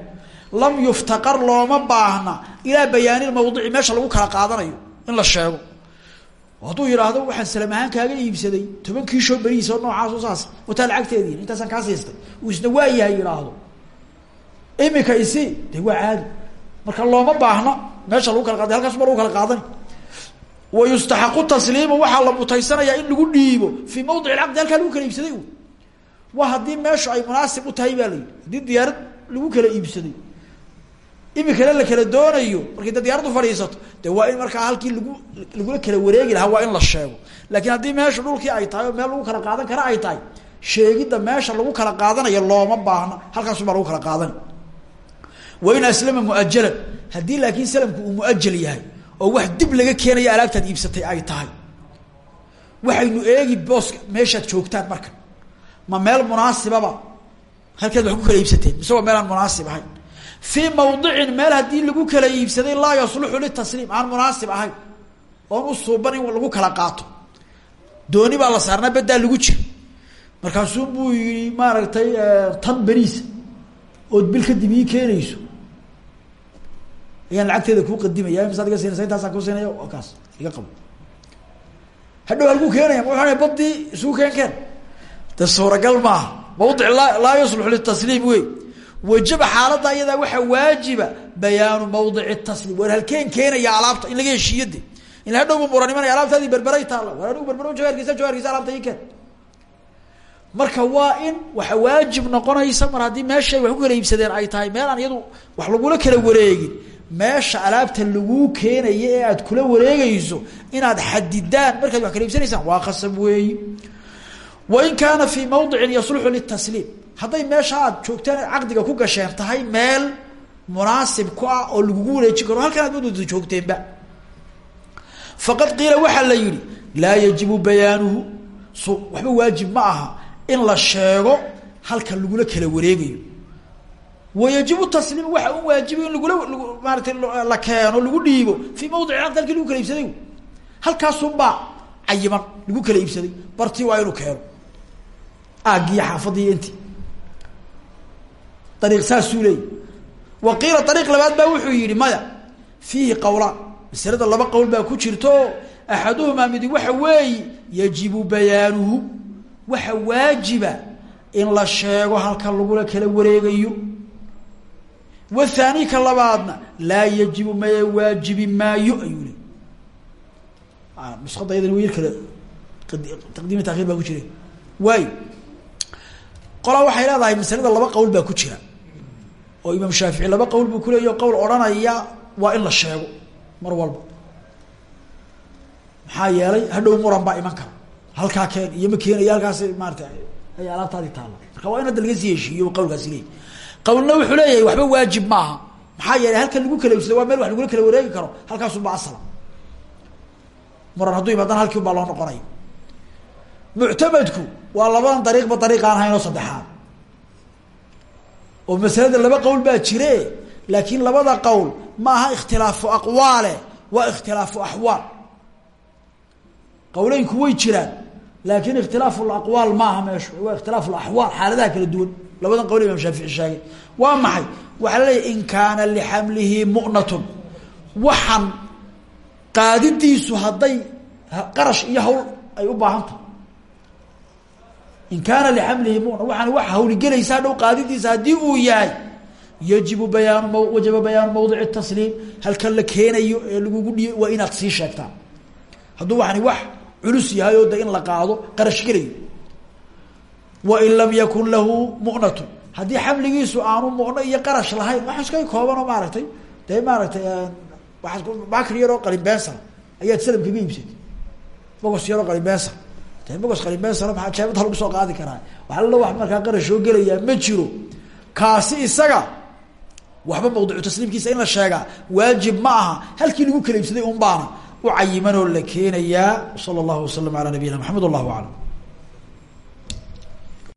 Lam yuftaqar looma baahna ilaa bayaanilmawdici meesha lagu kala qaadanayo in la sheego. Hadduu yidhaahdo waxaan salam ahaan kaaga iibsaday toban kiishoo berihiisa oo noocaas oo saas wataa lacagteedii intaasaan kaa siistay uu isna waa yahay yidhaahdo imika isi de waa caadi. Marka looma baahna meesha lagu kala qaada halkaas ma lagu kala qaadani wa yustaxaqu tasliimu waxaa la mutaysanayaa in lagu dhiibo. Fii mawdic lcaqdi halkaa lagu kala iibsaday waa haddii meeshu ay munaasib u tahay baa la yidhi. Lagu kala iibsaday. Imikana la kala doonayo markay da diyaradu fadhiisato de in markaa halkii lagu lagula kala wareegi lahaa waa in la sheego. Laakiin haddii meesha dhulkii ay tahay meel lagu kala qaadan kara ay tahay sheegidda meesha lagu kala qaadanayo looma baahna. Halkaasubaa lagu kala qaadanay wain aslama muajalan. Haddii laakiin salamku uu muajal yahay oo wax dib laga keenayo alaabtaad iibsatay ay tahay. Waxaynu eegi booska meeshaad joogtaan marka. Ma meel munaasibaba. Halkaad wax ku kala iibsateen. Mise waa meel aan munaasib ahayn. Fii mawdicin meel haddii lagu kala iibsaday laa yasluxu litasliim aan munaasib ahayn. Oon u suuban in lagu kala qaato. Dooni baa la saarnaa beddaa lagu jira markaasuu buu yihi maaragtay tan beriisa ood bil kadib ii keenayso ayaan lacagteeda kuu qadimaya misaad iga siinaysa intaasaan kuu siinaya kaas iga qabo. Hadhow halkuu keenaya ma badii isugu keen keen. De suuragal maaha. Mawdic laa laa yaslux litasliim wey. Wajaba xaaladda iyadaa waxaa waajiba bayaanu mawdici tasliim. War halkeen keenaya alaabta in laga heshiiyo de in hadhowba muran imanaya alaabtaadii berberay taalla. War anigu berbero jawaarkiisa jawaarkiisa alaabta ii keen. Marka waa in waxa waajib noqonaysa mar haddii meesha ay wax ku kala iibsadeen ay tahay meel aan iyadu wax lagula kala wareegin meesha alaabta laguu keenaya ee aad kula wareegayso inaad xadidaan. Markaad wax kala iibsanaysaan waa qasab weeyi wain kaana fii mawdicin yasluxu litasliim. Hadday meesha aad joogtaan caqdiga ku gasheen tahay meel munaasib ku ah oo lagugu wareejin karo halkan aad madooda joogteenba. Faqad qiila waxaa la yihi laa yajibu bayaanuhu. S waxba waajib ma aha in la sheego halka lagula kala wareegayo wayajibu tasliim waxa u waajiba in lagula maaratay la keeno lagu dhiibo fii mawdici caqdi halkii lagu kala iibsaday. Halkaasunbaa cayiman lagu kala iibsaday. Bartii waa inuu keeno. Aagiyo xaafadii inti. Ariiq saasuu leeyay. Wa labaad baa wuxuu yihi maya fiihi qowlaan masalada laba qowl baa ku jirto axaduhumaa midi waxa weeyi yajibu bayaanuhu. Waxa waajiba in la sheego halka lagula kala wareegayo wathaani ka labaadna laa yajibu maya waajibi maayo ayuu li nusada yadana wyar kale taqdiimi takhir baa ku jira. Waayo qolaa waxay leedahay masalada laba qowl baa ku jira. Oo imaam shaafici laba qowl buu kuleeya qowl odhanaya waa in la sheego mar walba. Maxaa yeelay hadhow muran baa iman kara. Halkaa keen iyo ma keenayo halkaas maarata ay alaabtaadi taalla. Marka waa in hadda laga heshiiyo qawlkaasi leey qawlna wuxuu leeyahay waxba waajib maaha. Maxaa yeelay halkan lagu kala iibsado waa meel wax lagula kala wareegi karo halkaasuba asla muran hadduu imaadana halkii un baa loo noqonaya muctamadku waa labadan dariiqba dariiq aan hayn oo saddexaad. Oo masalada laba qowl baa jire laakiin labada qowl ma aha ikhtilaafu aqwaale waa ikhtilaafu axwaal qawleynku way jiraan laakiin ikhtilaafu aqwaal ma aha meeshu waa ikhtilaafu axwaal xaaladaha kala duwan labadan qowl imam shaafici sheegay. Waa maxay? Waxaa la leeyahy in kaana lixamlihi mu'natun. Waxan qaadidiisu hadday qarash iyo hawl ay u baahan in kaana lixamlihi muna waxaan wax hawligelaysaa dhow qaadidiisa haddii uu yahay. Yajibu bayaanu m wajaba bayaanu mawdici tasliim. Halkan la keenayo ee lagugu dhiyo waa inaad sii sheegtaan. Hadduu waxani wax culus yahay oo de in la qaado qarash gelayo wain lam yakun lahu mu'natun haddii xamligiisu aanu mu'no iyo qarash lahayn wax iska kooban oo maaragtay dee maaragtay waaad bakr yaroo qalinbeensar ayaad salam kaga iibsatay bogos yaroo qalinbeensar de bogos qalinbeensara maaa jeebada lagu soo qaadi karaa waxalala wax markaa qarash oo gelayaa ma jiro kaasi isaga waxba mawducu tasliimkiisa in la sheegaa waajib ma aha halkii lagu kala iibsaday un baana u cayimanoo la keenayaa sala allahu wasalam alaa nabiyina maxamed wallahu aclam